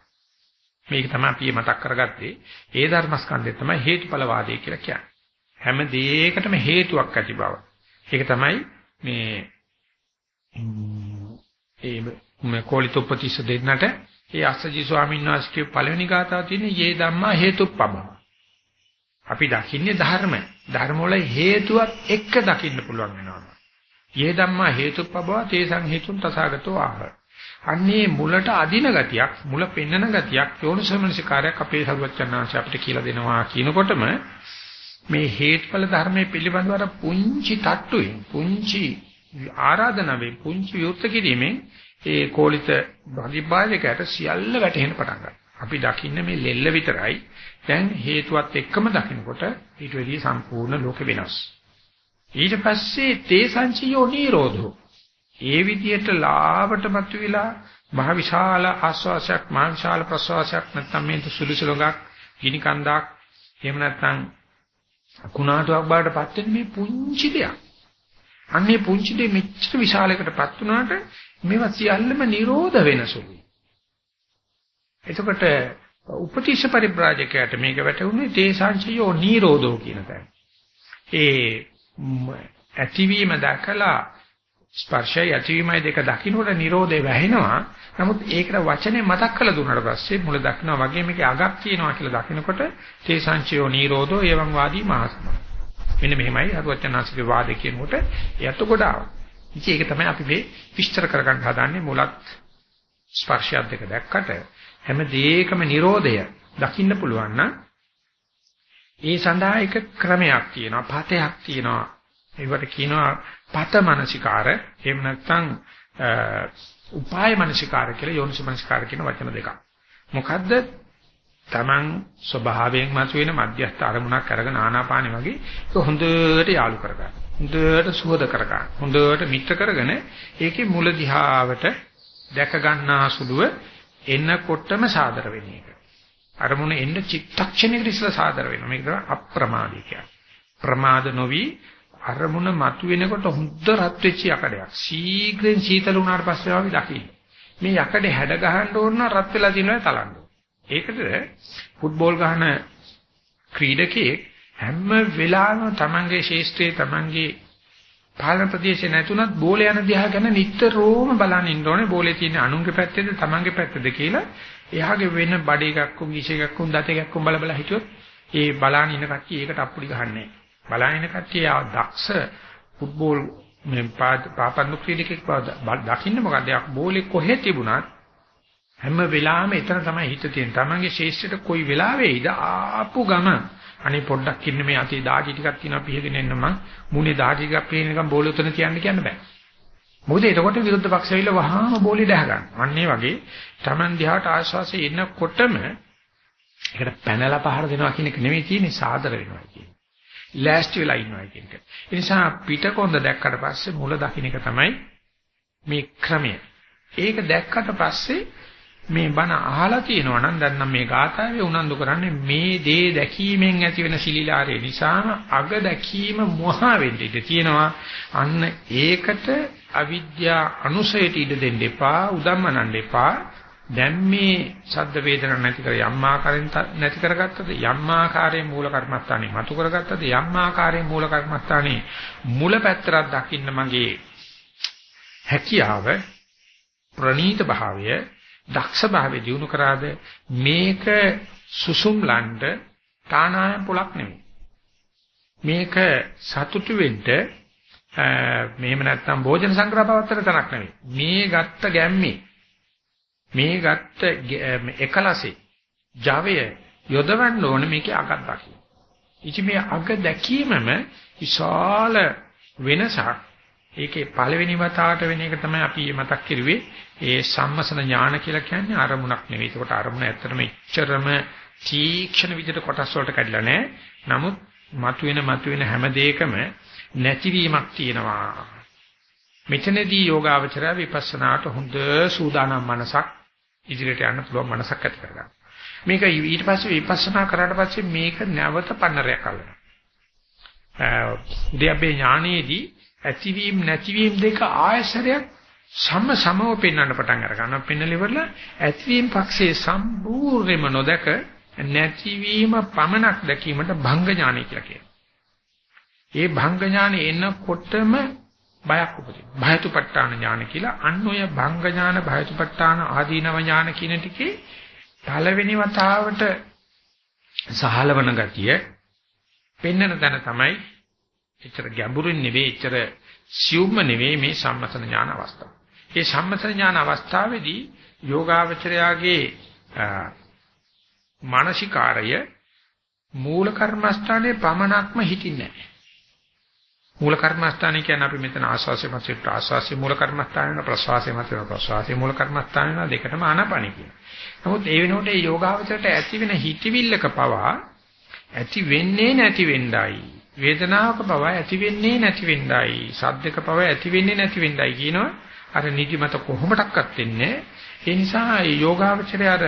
මේක තමයි අපි මතක් කරගත්තේ. ඒ ධර්මස්කන්ධය තමයි හේතුඵල වාදය කියලා කියන්නේ. හැම දෙයකටම හේතුවක් ඇති බව. ඒක තමයි මේ ඒ කෝලිතොප්පතිස්ස දෙන්නට ඒ අස්සජි ස්වාමීන් වහන්සේගේ පළවෙනි ගාථාව තියෙන්නේ යේ ධම්මා හේතුප්පම. අපි දකින්නේ ධර්ම. ධර්ම වල හේතුවත් එක්ක දකින්න පුළුවන් වෙනවා. යේ ධම්මා හේතුප්පබව තේසං හේතුන් තසාගතෝ ආහ. අන්නේ මුලට අදින ගතියක්, මුල පෙන්නන ගතියක් යෝනිසමනසිකාරයක් අපේ සරුවචනාංශ අපිට කියලා දෙනවා කියනකොටම මේ හේතුඵල ධර්මයේ පිළිබඳව අර පුංචි තට්ටුවෙන් පුංචි ආරාධනාවෙන් පුංචි විවෘත කිරීමෙන් ඒ කෝලිත ප්‍රතිපාදකයට සියල්ල වැටහෙන්න පටන් ගන්නවා. අපි දකින්නේ මේ ලෙල්ල විතරයි. දැන් හේතුවත් එක්කම දකිනකොට ඊට වැඩිය සම්පූර්ණ ලෝක වෙනස්. ඊට පස්සේ තේ සංචියෝ නිරෝධෝ. ඒ විදියට ලාවට මතුවලා මහ විශාල ආස්වාසයක් මහ විශාල ප්‍රසවාසයක් නැත්නම් මේ සුළුසුලඟක් ගිනි කන්දක් එහෙම නැත්නම් කුණාටුවක් බාටපත් වෙන මේ පුංචි දෙයක්. අන්නේ පුංචි දෙ මෙච්චර විශාලයකටපත් වුණාට මේවා සියල්ලම නිරෝධ වෙනසුලුයි. එතකොට උපතිස්ස පරිබ්‍රාජකයට මේක වැටුනේ තේසංචයෝ නිරෝධෝ කියන තැන. ඒ ඇතිවීම දැකලා ස්පර්ශය ඇතිවීමයි දෙක දකින්නකොට නිරෝධය වැහෙනවා. නමුත් ඒකට වචනේ මතක් කරලා දුන්නාට පස්සේ මුල දක්නවා වගේ මේකේ අගක් තියෙනවා කියලා දකිනකොට තේසංචයෝ නිරෝධෝ එවං වාදී මහසම. මෙන්න මෙහෙමයි අරුවචනාංශික වාද කියනකොට යත් ගොඩාව. ඉතින් ඒක තමයි අපි මේ විස්තර කරගන්න හදන්නේ මුලත් ස්පර්ශයත් දෙක දැක්කට හැම දෙයකම Nirodhaය දකින්න පුළුවන් නම් ඒ සඳහා එක ක්‍රමයක් තියෙනවා, පතයක් තියෙනවා. ඒකට කියනවා පත මනසිකාර. එහෙම නැත්නම් උපාය මනසිකාර කියලා යෝනිසමනසිකාර කියන වචන දෙකක්. මොකද්ද? Taman ස්වභාවයෙන් මතුවෙන මධ්‍යස්ථ අරමුණක් අරගෙන ආනාපානෙ වගේ ඒක හොඳට යාලු කරගන්න. හොඳට සුවද කරගන්න. හොඳට මිත්‍ර කරගෙන ඒකේ මුල දිහාවට දැක ගන්නා සුළුව එන්නකොටම සාදර වෙන එක. අරමුණ එන්න චිත්තක්ෂණයකට ඉස්සලා සාදර වෙනවා. මේක තමයි අප්‍රමාදී කියන්නේ. ප්‍රමාද නොවි අරමුණ මතුවෙනකොට හොඳ රත් වෙච්ච යකඩයක්. ශීඝ්‍රයෙන් සීතල වුණාට පස්සේ වගේ දකින්න. මේ යකඩේ හැඩ ගහන්න ඕන නම් රත් වෙලා තියෙනවා තලන්න. ඒකද ෆුට්බෝල් ගහන ක්‍රීඩකයෙක් හැම වෙලාවෙම තමන්ගේ ශේෂ්ත්‍රයේ තමන්ගේ පාලන ප්‍රදේශේ නැතුණත් බෝලේ යන දිහා ගැන නිතරම බලන් ඉන්න ඕනේ. බෝලේ තියෙන අනුන්ගේ පැත්තේද තමන්ගේ පැත්තේද කියලා. එයාගේ වෙන බඩ එකක් උන් විශේෂ එකක් උන් දත එකක් උන් බල බල හිටියොත් ඒ බලන් ඉන්න කට්ටිය ඒකට අප්පුඩි ගහන්නේ බලන් ඉන්න කට්ටිය දක්ෂ ෆුට්බෝල් මේ පාපන්දු ක්‍රීඩකෙක් බව දකින්න මොකද යක් බෝලේ කොහෙ තිබුණත් හැම වෙලාවෙම එතන තමයි හිත තියෙන්නේ. තමන්ගේ ශේෂ්ඨයට කොයි වෙලාවෙයිද ආපු ගම අනේ පොඩ්ඩක් ඉන්න මේ අතේ දාටි ටිකක් තියෙනවා පිහගෙන එන්න මං මුනේ දාටි ටිකක් පේන එකම බෝල උතන තියන්න කියන්න බෑ. මොකද එතකොට විරුද්ධ පක්ෂ ඇවිල්ලා වහාම බෝලේ දැහ ගන්න. අන්න ඒ වගේ Taman දිහාට ආශ්වාසය එනකොටම ඒකට පැනලා පහර දෙනවා කියන එක නෙමෙයි තියෙන්නේ සාදර වෙනවා කියන්නේ. ලෑස්ති වෙලා ඉන්නවා කියන එක. ඒ නිසා පිටකොන්ද දැක්කට පස්සේ මුල දකින්න එක තමයි මේ ක්‍රමය. ඒක දැක්කට පස්සේ මේ බණ අහලා තියෙනවා නම් දැන් නම් මේ ගාථාවේ උනන්දු කරන්නේ මේ දේ දැකීමෙන් ඇතිවෙන සිලිලාරේ නිසා අග දැකීම මොහ වෙන්න ඉඩ තියෙනවා. අන්න ඒකට අවිද්‍යා අනුසයට ඉඩ දෙන්න එපා උදම්මනන්න එපා. දැන් මේ ශබ්ද වේදනා නැති කර යම් ආකාරයෙන් නැති කරගත්තද? යම් ආකාරයෙන් මූල කර්මස්ථානේ මතු කරගත්තද? යම් ආකාරයෙන් මූල කර්මස්ථානේ මුල පැත්තරක් දකින්න මගේ හැකියාව ප්‍රනීත භාවය දක්ෂ භාවය දිනු කරාද මේක සුසුම්ලන්ඩ තානායම් පොලක් නෙමෙයි. මේක සතුටු වෙන්න මෙහෙම නැත්නම් භෝජන සංග්‍රහ පවත්තර තනක් නෙමෙයි. මේ ගත්ත ගැම්මේ මේ ගත්ත එකලසේ ජවය යොදවන්න ඕනේ මේකේ අගක් දකින්න. ඉති මේ අග දැකීමම විශාල වෙනසක් ඒකේ පළවෙනි වතාවට වෙන එක තමයි අපි මතක් කරුවේ ඒ සම්මසන ඥාන කියලා කියන්නේ අරමුණක් නෙවෙයි. ඒකට අරමුණ ඇත්තටම ඉච්චරම තීක්ෂණ විදිහට කොටස් වලට කඩලා නැහැ. නමුත් මතුවෙන මතුවෙන හැම දෙයකම නැතිවීමක් තියෙනවා. මෙතනදී යෝගාවචරය විපස්සනාට හොඳ සූදානම් මනසක් ඉදිරියට යන්න පුළුවන් මනසක් ඇති කරගන්න. මේක ඊට පස්සේ විපස්සනා කරාට පස්සේ මේක නැවත පන්නරයක් අල්ලනවා. උද්‍යප්පේ ඥානයේදී ඇතිවීම නැතිවීම දෙක ආයසරයක් සම සමව පෙන්වන්න පටන් අර ගන්නවා. පෙන්නලෙවල ඇතිවීම පක්ෂයේ සම්පූර්ණයෙන්ම නොදක නැතිවීම පමණක් දැකීමට භංග ඥානය කියලා කියනවා. ඒ භංග ඥානෙ එනකොටම බයක් උපදිනවා. භයතුපට්ඨාන ඥාන කියලා අන්න ඔය භංග ඥාන භයතුපට්ඨාන ආදීනව ඥාන කියන ටිකේ පළවෙනි වතාවට සහලවන ගතිය පෙන්නන තැන තමයි එච්චර ගැඹුරින් නෙවෙයි එච්චර සියුම්ම නෙවෙයි මේ සම්මතන ඥාන අවස්ථාව. ඒ සම්මතන ඥාන අවස්ථාවේදී යෝගාවචරයාගේ මානසිකාරය මූල කර්මස්ථානයේ පමණක්ම හිටින්නේ නැහැ. මූල කර්මස්ථානය කියන්නේ අපි මෙතන ආස්වාසිය මත ප්‍රාස්වාසිය මූල කර්මස්ථාන වෙන ප්‍රස්වාසිය මත ප්‍රස්වාසිය මූල කර්මස්ථාන වෙන දෙකටම ආනාපානිය කියනවා. නමුත් ඒ වෙනකොට මේ යෝගාවචරයට ඇති වෙන හිතවිල්ලක පවා ඇති වෙන්නේ නැති වෙන්නයි. වේදනාවක පවා ඇති වෙන්නේ නැති වෙන්නයි. සද්දක පවා ඇති වෙන්නේ නැති වෙන්නයි කියනවා. අර නිදිමත කොහොමඩක්වත් වෙන්නේ ඒ නිසා යෝගාවචරය අර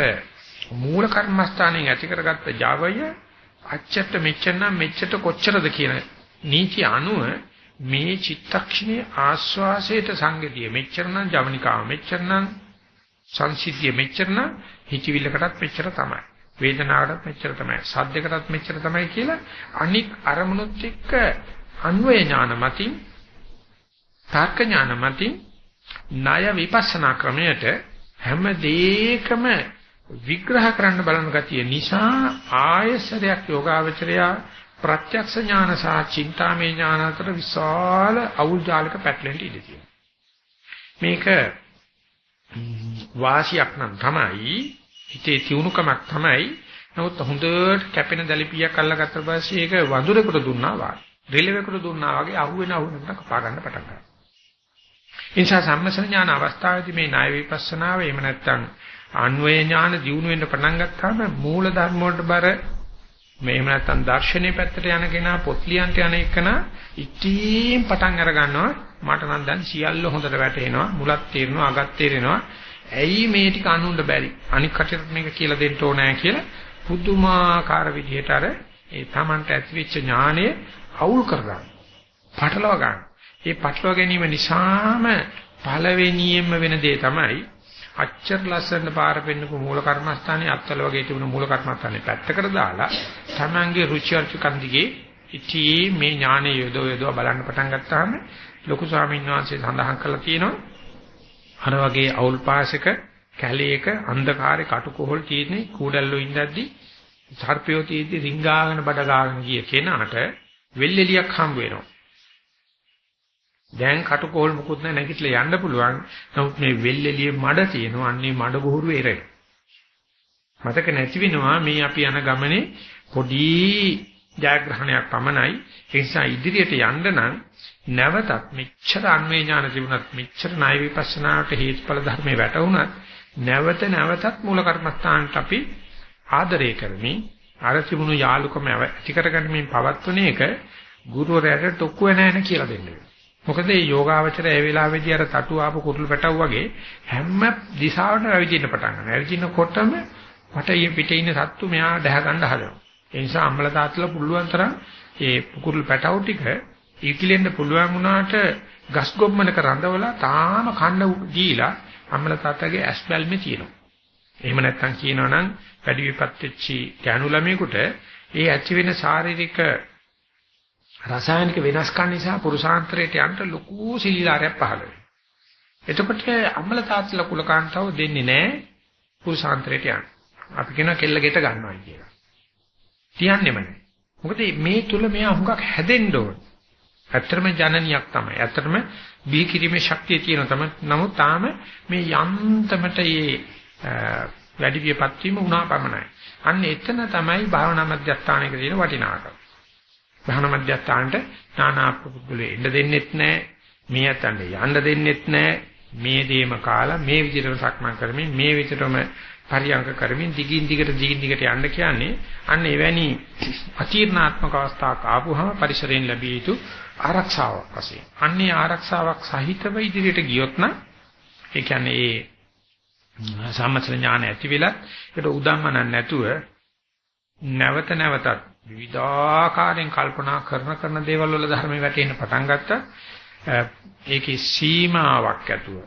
මූල කර්මස්ථානයෙන් ඇති කරගත්ත Javaය අච්චට මෙච්චරනම් මෙච්චට කොච්චරද කියන නීති අනුව මේ චිත්තක්ෂණයේ ආස්වාසයට සංගතිය මෙච්චරනම් ජවනිකාව මෙච්චරනම් සංසිද්ධිය මෙච්චරනම් හිතවිල්ලකටත් මෙච්චර තමයි වේදනාවටත් මෙච්චර තමයි සද්දයකටත් මෙච්චර තමයි කියලා අනික් අරමුණුත් එක්ක අන්වය ඥාන මතින් තාර්ක ඥාන මතින් ණය විපස්සනා ක්‍රමයට හැම දෙයකම විග්‍රහ කරන්න බලන ගතිය නිසා ආයසරයක් යෝගාවචරය ප්‍රත්‍යක්ෂ ඥාන සහ චින්තාමය ඥාන අතර විශාල අවුල් ජාලක පැටලෙන්න ඉඩ තියෙනවා. මේක වාසියක් නම් තමයි හිතේ තියුණුකමක් තමයි නමුත් හොඳට කැපෙන දලිපියක් අල්ලගත්ත පස්සේ ඒක වඳුරෙකුට දුන්නා වගේ. රිලෙවෙකුට දුන්නා වගේ අහුවෙන අහුවෙන කපා ගන්න පටන් ගන්නවා. ඒ නිසා සම්මසන ඥාන අවස්ථාවේදී මේ ණය විපස්සනාව එහෙම නැත්නම් අන්වය ඥාන දියුණු වෙන්න පටන් ගත්තාම මූල ධර්ම වලට බර මේව නැත්තම් දර්ශනීය පැත්තට යන කෙනා පොත් ලියන්ට යන එකන ඉතින් පටන් අර ගන්නවා මට නම් දැන් සියල්ල හොඳට වැටෙනවා මුලක් තේරෙනවා අගක් තේරෙනවා ඇයි මේ ටික අනුන්න බැරි? අනික් කටට මේක කියලා දෙන්න ඕනෑ කියලා පුදුමාකාර විදිහට අර ඒ Tamanට ඇතිවෙච්ච ඥානය අවුල් කරගන්න. පටලවා ගන්න. ඒ පටලවා ගැනීම නිසාම පළවෙනියෙන්ම වෙන දේ තමයි අච්චර ලස්සන පාර පෙන්නපු මූල කර්මස්ථානේ අත්තල වගේ තිබුණු මූල කර්මස්ථානේ පැත්තකට දාලා තමන්ගේ රුචි අරුචිකන් දිගේ ඉති මේ ඥානය යොදව යොදව බලන්න පටන් ගත්තාම ලොකු ස්වාමීන් වහන්සේ සඳහන් කළා තියෙනවා අර වගේ අවුල් පාසක කැලේක අන්ධකාරේ කටුකොහල් තියෙන්නේ කූඩල්ලෝ ඉඳද්දි සර්පයෝ තියෙද්දි රිංගාගෙන බඩ ගාගෙන ගිය කෙනාට වෙල්ෙලියක් හම්බ වෙනවා දැන් කටුකෝල් මුකුත් නැහැ නැගිටලා යන්න පුළුවන්. නමුත් මේ වෙල්ෙලියේ මඩ තියෙනවා. අන්නේ මඩ ගොහරු එරේ. මතක නැති වෙනවා මේ අපි යන ගමනේ පොඩි ජයග්‍රහණයක් පමණයි. ඒ නිසා ඉදිරියට යන්න නම් නැවතත් මෙච්චර අන්වේ ඥාන තිබුණත් මෙච්චර ණය විපස්සනාට හේතුඵල ධර්මේ වැටුණත් නැවත නැවතත් මූල කර්මස්ථානට අපි ආදරය කරමින් අර තිබුණු යාලුකම ඇති කරගන්නමින් පවත්වන එක ගුරුවරයාට තොක්කුව නැහැ කියලා දෙන්නේ. මොකද මේ යෝගාවචරය ඒ වෙලාවේදී අර තටු ආපු කුරුළු පැටව වගේ හැම දිශාවටම ඇවිදින්න පටන් ගන්නවා. ඇවිදිනකොටම වටේ පිටේ ඉන්න සත්තු මෙහා දැහ ගන්න හදනවා. ඒ නිසා අම්මල තාත්තලා පුළුවන් තරම් මේ කුරුළු පැටව ටික ඉකිලෙන්න පුළුවන් වුණාට ගස් ගොම්මනක රඳවලා තාම කන්න දීලා අම්මල තාත්තගේ ඇස් බැල්මේ තියෙනවා. එහෙම නැත්නම් කියනවනම් වැඩි විපත් වෙච්චි ඥානු ළමයෙකුට ඒ ඇති වෙන ශාරීරික රසායනික වෙනස්කම් නිසා පුරුෂාන්තරයට යන්න ලොකු සිලිලාරයක් පහළ වෙනවා. එතකොට අම්මල තාත්තලා කුලකාන්තව දෙන්නේ නැහැ පුරුෂාන්තරයට යන්න. අපි කියනවා කෙල්ල ගෙට ගන්නවා කියලා. තියන්නේම නැහැ. මොකද මේ තුල මෙයා හුඟක් හැදෙන්න ඕන. ඇත්තටම ජනනියක් තමයි. ඇත්තටම බිහි කිරීමේ ශක්තිය තියෙන තමයි. නමුත් තාම මේ යන්තමට මේ වැඩි වියපත් වීම උනා පමණයි. අන්න එතන තමයි භාවනා මධ්‍යස්ථානයක තියෙන වටිනාකම. භාවන මධ්‍යස්ථානට නානා පුදුලේ එන්න දෙන්නෙත් නැහැ. මේ යතන්න යන්න දෙන්නෙත් නැහැ. මේ දේම කාලා මේ විදිහටම සක්මන් කරමින් මේ විදිහටම පරියංග කරමින් දිගින් දිගට දිගින් දිගට යන්න කියන්නේ අන්න එවැනි අතිර්ණාත්මක අවස්ථාවක් ආපුහම පරිසරයෙන් ලැබිය යුතු ආරක්ෂාවක් වශයෙන්. අන්නේ ආරක්ෂාවක් සහිතව ඉදිරියට ගියොත් නම් ඒ කියන්නේ ඒ සම්මත ඥාන ඇති වෙලත් ඒකට උදම්මන නැතුව නැවත නැවතත් විවිධාකාරයෙන් කල්පනා කරන කරන දේවල් වල ධර්මයේ වැටෙන්න පටන් ගත්තා. ඒකේ සීමාවක් ඇතුව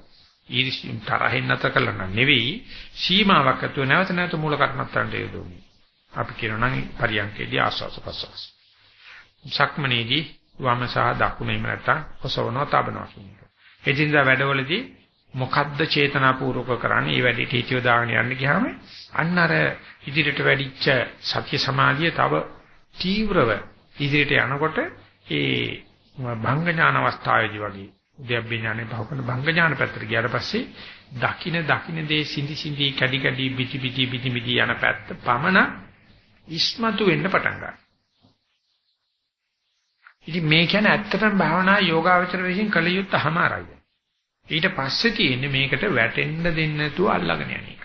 ඊර්ෂ්‍යින් තරහින් නැත කළා නෙවෙයි සීමාවක් ඇතුව නැවත නැවත මූල කර්මත්තන්ට යොදවමු. අපි කියනවා නම් පරියන්කේදී ආස්වාස ප්‍රසවාස. සක්මනේදී වම සහ දකුණ එහෙම නැත්නම් ඔසවනවා තබනවා කියන එක. එදිනදා වැඩවලදී මොකද්ද චේතනාපූර්වක කරන්නේ? මේ වැඩේට හිතියෝ දාගෙන යන්න ගියාම අන්න අර ඉදිරියට වැඩිච්ච සත්‍ය සමාධිය තව තීව්‍රව ඉදිරියට යනකොට ඒ භංග ඥාන අවස්ථාවේදී වගේ උද්‍යප්පේ ඥානේ භවකන භංග ඥාන පැත්තට ගියාට පස්සේ දකින දකින දේ සිඳි සිඳි කැඩි කැඩි පිටි පිටි පිටි පිටි යන පැත්ත පමණ ඉස්මතු වෙන්න පටන් ගන්නවා. ඉතින් මේ කියන්නේ ඇත්තටම භාවනා යෝගාවචර විසින් කළ යුත්තහමාරයි. ඊට පස්සේ තියෙන්නේ මේකට වැටෙන්න දෙන්නේ නැතුව අල්ලගෙන යන එක.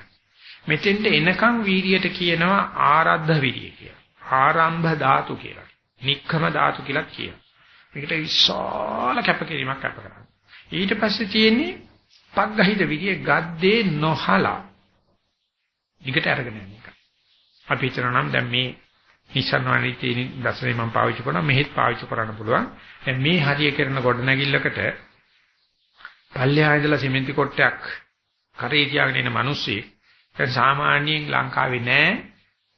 මෙතෙන්ට එනකම් වීර්යයට කියනවා ආරද්ධ විරිය කියලා. ආරම්භ ධාතු කියලා. නික්කම ධාතු කියලා කියනවා. මේකට විශාල කැපකිරීමක් අප කරනවා. ඊට පස්සේ තියෙන්නේ පග්ගහිත විදිය ගද්දේ නොහලා. ඊකට අරගෙන යන එක. අපි හිතනවා නම් දැන් මේ නිසන්වනේ තියෙන දසනේ මම පාවිච්චි කරනවා මෙහෙත් පාවිච්චි කරන්න පුළුවන්. දැන් මේ හරිය කරන ගොඩනැගිල්ලකට පල්ලෙහා ඉඳලා සිමෙන්ති කොටයක් කරේ තියාගෙන ඉන්න මිනිස්සෙක් දැන් සාමාන්‍යයෙන් ලංකාවේ නෑ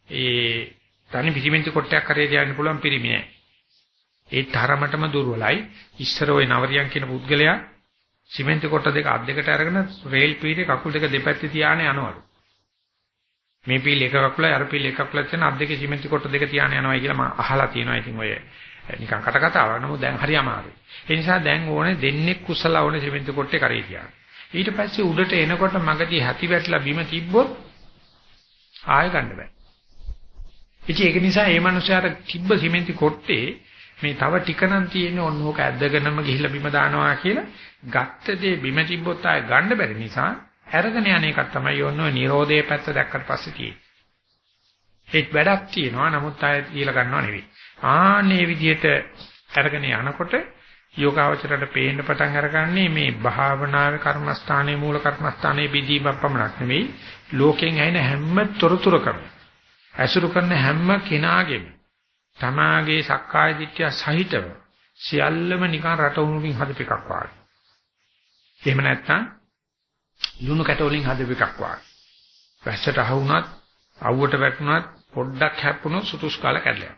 ඒ තනි පිටිමෙන්ති කොටයක් කරේ තියාගෙන පුළුවන් පිරිමි නෑ. ඒ තරමටම දුර්වලයි. ඉස්සර ওই නවරියන් කියන පුද්ගලයා සිමෙන්ති කොට දෙක අත් දෙකට අරගෙන රේල් පීරේ කකුල් දෙක දෙපැත්තේ තියාගෙන යනවලු. මේ පීල් එක කකුලයි අර පීල් එක කකුලයි තියෙන අත් දෙකේ සිමෙන්ති කොට දෙක තියාගෙන යනවා කියලා මම අහලා තියෙනවා. ඉතින් ඔය eh, නිකන් කට කතාවක් නමුත් දැන් හරි අමාරුයි. ඒ නිසා දැන් ඕනේ දෙන්නේ කුසල ඕනේ සිමෙන්ති කොටේ කරේ තියාගෙන. ඊට පස්සේ උඩට එනකොට මගදී හැටි වැටලා බිම තිබ්බොත් ආය ගන්න බෑ. ඉතින් ඒක නිසා මේ මනුස්සයාට තිබ්බ සිමෙන්ති කොට්ටේ මේ තව ටික නම් තියෙන්නේ ඔන්න ඕක ඇද්දගෙනම ගිහිල්ලා බිම දානවා කියලා ගත්ත දේ බිම තිබ්බොත් ආය ගන්න බැරි නිසා අරගෙන යන එකක් තමයි ඔන්න ඔය Nirodhe පැත්ත දැක්කට පස්සේ තියෙන්නේ. ඒත් වැඩක් තියෙනවා නමුත් ආය කියලා ගන්නව නෙවෙයි. ආන්නේ විදිහට අරගෙන යනකොට යෝගාවචරයට පේන්න පටන් අරගන්නේ මේ භාවනාවේ කර්මස්ථානයේ මූල කර්මස්ථානයේ බිදීමක් පමණක් නෙවෙයි ලෝකෙන් ඇහෙන හැම තොරතුරකම ඇසුරු කරන හැම කෙනාගේම තමාගේ සක්කාය දිට්ඨිය සහිතව සියල්ලම නිකන් රට උණුකින් හදපු එකක් වගේ. එහෙම නැත්නම් ලුණු කැට වලින් හදපු එකක් වගේ. වැස්සට අහුණත්, අවුවට වැටුණත්, පොඩ්ඩක් හැප්පුණොත් සුතුස් කාලා කැඩලා.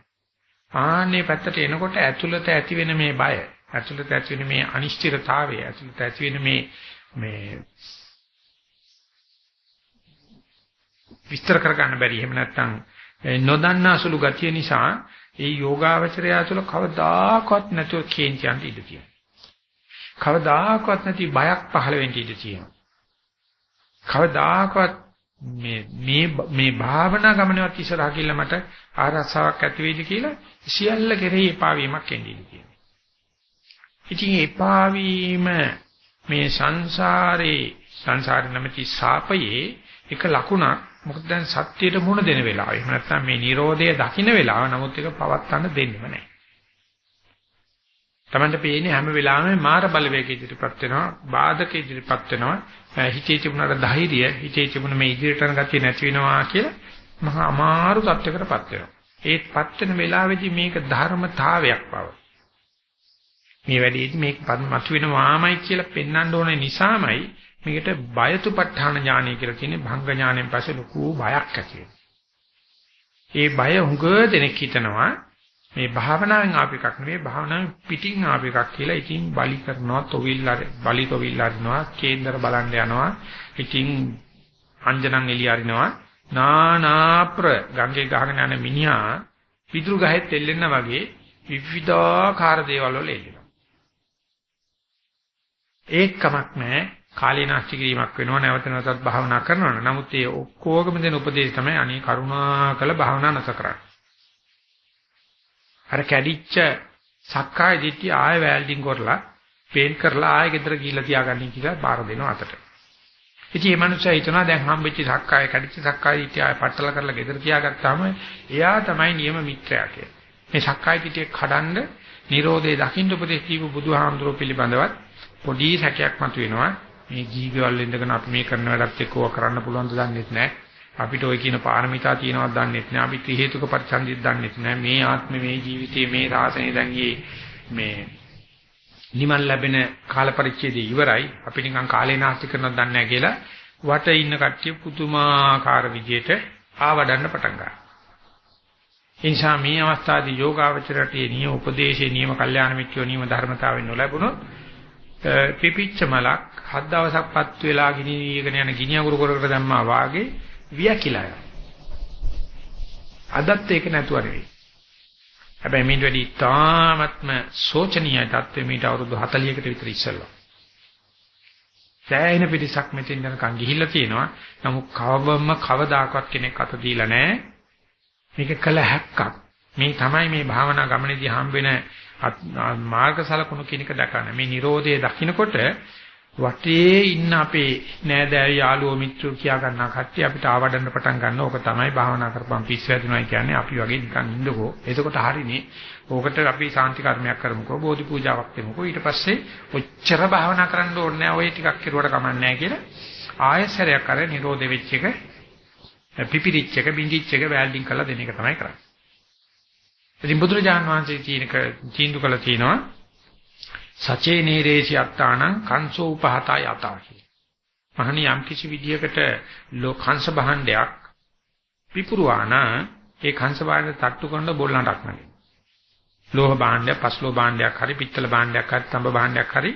ආන්නේ පැත්තට එනකොට ඇතුළත ඇති වෙන මේ බය, ඇතුළත ඇති වෙන මේ අනිශ්චිතතාවය, ඇතුළත ඇති වෙන මේ මේ විස්තර කර ගන්න බැරි. එහෙම නැත්නම් නොදන්නා සුළු ගතිය නිසා ඒ යෝගාවචරය තුළ කවදාකවත් නැතුව කේන්ති යන්න ඉඩ තියෙනවා. කවදාකවත් නැති බයක් පහළ වෙන්න ඉඩ තියෙනවා. කවදාකවත් මේ මේ මේ භාවනා ගමනවත් ඉස්සරහ කියලා මට ආරසාවක් ඇති වෙයිද කියලා සියල්ල කෙරෙහි එපා වීමක් එන්නේ කියනවා. ඉතින් එපා වීම මේ සංසාරේ සංසාර නැමැති සාපයේ එක ලකුණක් මොකද දැන් සත්‍යයට මුණ දෙන වෙලාව. එහෙම නැත්නම් මේ Nirodhaය දකින්න වෙලාව නමුත් ඒක පවත්වන්න දෙන්නෙම නැහැ. Tamanta පේන්නේ හැම වෙලාවෙම මාර බලවේග ඉදිරිපත් වෙනවා, බාධක ඉදිරිපත් වෙනවා, හිතේ තිබුණාට ධෛර්යය, හිතේ තිබුණ මේ ඉදිරියට යන ගතිය නැති වෙනවා කියලා මහා අමාරු තත්යකටපත් වෙනවා. ඒත්පත් වෙන වෙලාවේදී මේක ධර්මතාවයක් බව. මේ වැඩේදී මේක මතුවෙනවාමයි කියලා පෙන්වන්න ඕනේ නිසාමයි මේකට බයතුපත්ඨාන ඥානය කියලා කියන්නේ භංග ඥාණයෙන් පස්සේ ලොකු බයක් ඇති ඒ බය හුඟ දෙනෙක් හිතනවා මේ භාවනාවෙන් ආපු එකක් නෙවෙයි භාවනාවෙන් පිටින් ආපු එකක් කියලා. ඉතින් බලි කරනවා, තොවිල් බලි තොවිල් අරිනවා, කේන්දර බලන්න යනවා. ඉතින් අංජනන් එළිය අරිනවා. නානාප්‍ර ගංගේ ගහගෙන යන මිනිහා පිටුරු ගහෙත් එල්ලෙන්න වගේ විවිධාකාර දේවල් වල එල්ලෙනවා. ඒකමක් නැහැ කාලේ නාස්ති කිරීමක් වෙනවා නැවත නැවතත් භාවනා කරනවා. නමුත් ඒ ඔක්කොගම දෙන උපදේශ තමයි අනේ කරුණා කළ භාවනා නැස කරන්නේ. අර කැඩිච්ච සක්කාය දිට්ඨිය ආය වැල්ඩින් කරලා පේන්ට් කරලා ආය ගෙදර ගිහිල්ලා තියාගන්න කියලා බාර දෙනවා අතට. ඉතින් මේ මනුස්සයා හිතනවා දැන් හම්බෙච්ච සක්කාය කැඩිච්ච සක්කාය දිට්ඨිය ආය පట్టල කරලා ගෙදර තියාගත්තාම එයා තමයි නියම මිත්‍රයා කියලා. මේ සක්කාය දිට්ඨිය කඩන්න Nirodhe දකින්න උපදේශ දීපු බුදුහාමුදුරුවෝ පිළිබඳවත් පොඩි සැකයක් මතුවෙනවා. මේ ජීවිවල ඉඳගෙන අපි මේ කරන වැඩත් එක්කව කරන්න පුළුවන් ද දන්නේ නැහැ. අපිට ওই කියන පාරමිතා තියෙනවද දන්නේ නැහැ. අපි ත්‍රි හේතුක පරිසන්දිත් දන්නේ නැහැ. මේ ආත්මේ මේ ජීවිතයේ මේ රාසනේ දැන් මේ නිමල් ලැබෙන කාල පරිච්ඡේදය ඉවරයි. අපි නිකන් කාලේ නාස්ති කරනවද දන්නේ නැහැ කියලා වට ඉන්න කට්ටිය පුදුමාකාර විදියට ආවඩන්න පටන් ගන්නවා. එනිසා මේ අවස්ථාවේදී යෝගාවචරයට නියම උපදේශේ නියම කල්යාණ මිත්‍යෝ නියම ධර්මතාවෙන් නොලැබුණොත් පිපිච්ච මලක් හත් දවසක්පත් වෙලා ගිනිගෙන යන ගිනි අඟුරු කරකට දැම්මා වාගේ වියකිලා යනවා. අදත් ඒක නැතුව නෙවෙයි. හැබැයි මේට වැඩි තාමත්ම සෝචනීය තත්ත්වෙ මේට අවුරුදු 40කට විතර ඉස්සෙල්ලා. සෑහෙන පිටසක් මෙතෙන් යනකම් ගිහිල්ලා තියෙනවා. නමුත් කවවම කවදාකවත් කෙනෙක් අත දීලා නැහැ. මේක කළ හැක්කක්. මේ තමයි මේ භාවනා ගමනේදී හම්බෙන මාර්ග සලකුණු කියන එක දක්වන. මේ Nirodhe දකින්නකොට වටේ ඉන්න අපේ නෑදෑයෝ යාළුවෝ මිත්‍රයෝ කියා ගන්නා කට්ටිය අපිට ආවඩන්න පටන් ගන්න ඕක තමයි භාවනා කරපම් පිස්සු වැදුනා කියන්නේ අපි වගේ නිකන් ඉන්නකෝ. එතකොට හරිනේ. ඕකට අපි සාන්ති කර්මයක් කරමුකෝ බෝධි පූජාවක් දෙමුකෝ. ඊට පස්සේ ඔච්චර භාවනා කරන්න ඕනේ නෑ. ඔය ටිකක් කෙරුවට කමක් නෑ කියලා ආයසරයක් අර නිරෝධ වෙච්ච එක පිපිරිච්ච එක බින්දිච්ච එක වැල්ඩින් කරලා දෙන එක තමයි කරන්නේ. ඉතින් බුදුරජාණන් වහන්සේ තීනක තීන්දුව කළා තියෙනවා සචේ නේරේසි අත්තානං කංසෝ උපහතා යතා කියලා. මහණි යම් කිසි විදියකට ලෝකංශ භාණ්ඩයක් පිපුරුවාන ඒ කංශ භාණ්ඩ තට්ටු කරන බොල්ලන්ටක් නැගේ. ලෝහ භාණ්ඩයක්, පස්ලෝ භාණ්ඩයක් හරි, පිත්තල භාණ්ඩයක් හරි, තඹ භාණ්ඩයක් හරි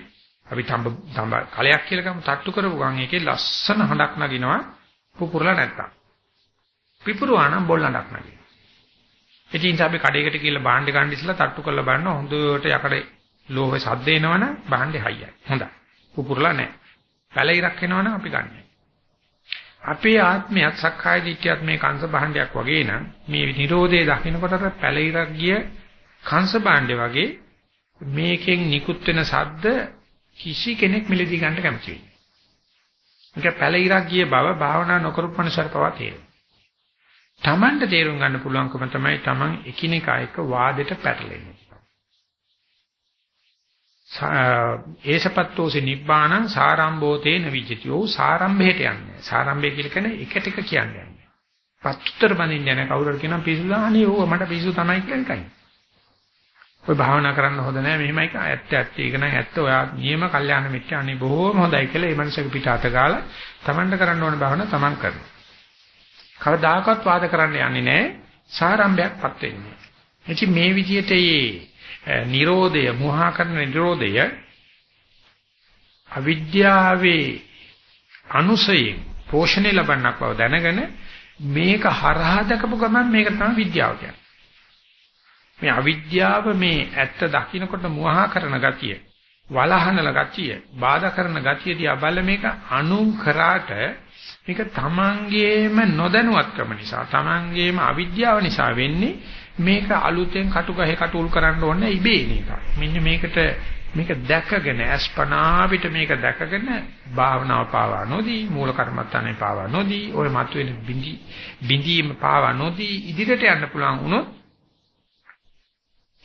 අපි තඹ තඹ කලයක් කියලා ගමු තට්ටු කරපු ගමන් ඒකේ ලස්සන හඬක් නගිනවා පුපුරලා නැත්තම්. පිපුරුවානම් බොල්ලන්ටක් නැගේ. ඉතින් අපි කඩේකට ගිහලා භාණ්ඩ ගන්න ඉස්සලා තට්ටු කරලා බලන හොඳට යකඩේ ලෝහ ශබ්ද එනවනම් භාණ්ඩේ හයියයි. හොඳයි. පුපුරලා නැහැ. පැල ඉරක් එනවනම් අපි ගන්නෑ. අපේ ආත්මයත් සක්කාය දිට්ඨියත් මේ කංශ භාණ්ඩයක් වගේ නම් මේ Nirodhe දකින්නකොට පැලිරක් ගිය කංශ භාණ්ඩය වගේ මේකෙන් නිකුත් වෙන සද්ද කිසි කෙනෙක් මිලදී ගන්න කැමති වෙන්නේ. ඒක පැලිරක් ගිය බව භාවනා නොකරපු මනුස්සයර පවා තේරෙනවා. Tamanට තේරුම් ගන්න පුළුවන්කම තමයි Taman එකිනෙකා එක්ක වාදෙට පැටලෙන්නේ. ඒසපත්තෝසේ නිබ්බාණං සාරම්භෝතේන විජිතය. ਉਹ සාරම්භයට යන්නේ. සාරම්භය කියලා කියන්නේ එක ටික කියන්නේ. පත්‍තර බඳින්න යන කවුරුහරි කියනවා පිසුලා අනේ ඕව මට පිසු තමයි කියලා එකයි. ඔය භාවනා කරන්න හොඳ නැහැ මෙහෙමයි ඇත්ත ඇත්ත ඒක නම් ඇත්ත ඔයා නියම කල්යාණ මිත්‍ය අනේ බොහොම හොඳයි කියලා ඒ මනුස්සක පිට අත ගාලා Tamanට කරන්න ඕන භාවනා Taman කරනවා. කවදාකවත් වාද කරන්න යන්නේ නැහැ සාරම්භයක්පත් වෙන්නේ. එචි මේ විදිහට මේ නිරෝධය මුහා කරන නිරෝධය අවිද්‍යාවේ අනුසයෙන් පෝෂණය ලබන්නක් බව දැනගෙන මේක හරහා දකපු ගමන් මේක තමයි විද්‍යාව කියන්නේ. මේ අවිද්‍යාව මේ ඇත්ත දකින්නකොට මුවහා කරන ගතිය, වලහනල ගතිය, බාධා කරන ගතිය දිහා බැල මේක අනුන් කරාට මේක තමන්ගේම නොදැනුවත්කම නිසා, තමන්ගේම අවිද්‍යාව නිසා වෙන්නේ මේක අලුතෙන් කටුගහේ කටුල් කරන්න ඕනේ ඉබේ නේක. මෙන්න මේකට මේක දැකගෙන අස්පනා පිට මේක දැකගෙන භාවනාව පාවා නොදී මූල කර්මත්තානේ පාවා නොදී ඔය මතුවෙන බිඳි බිඳීම පාවා නොදී ඉදිරියට යන්න පුළුවන් වුණොත්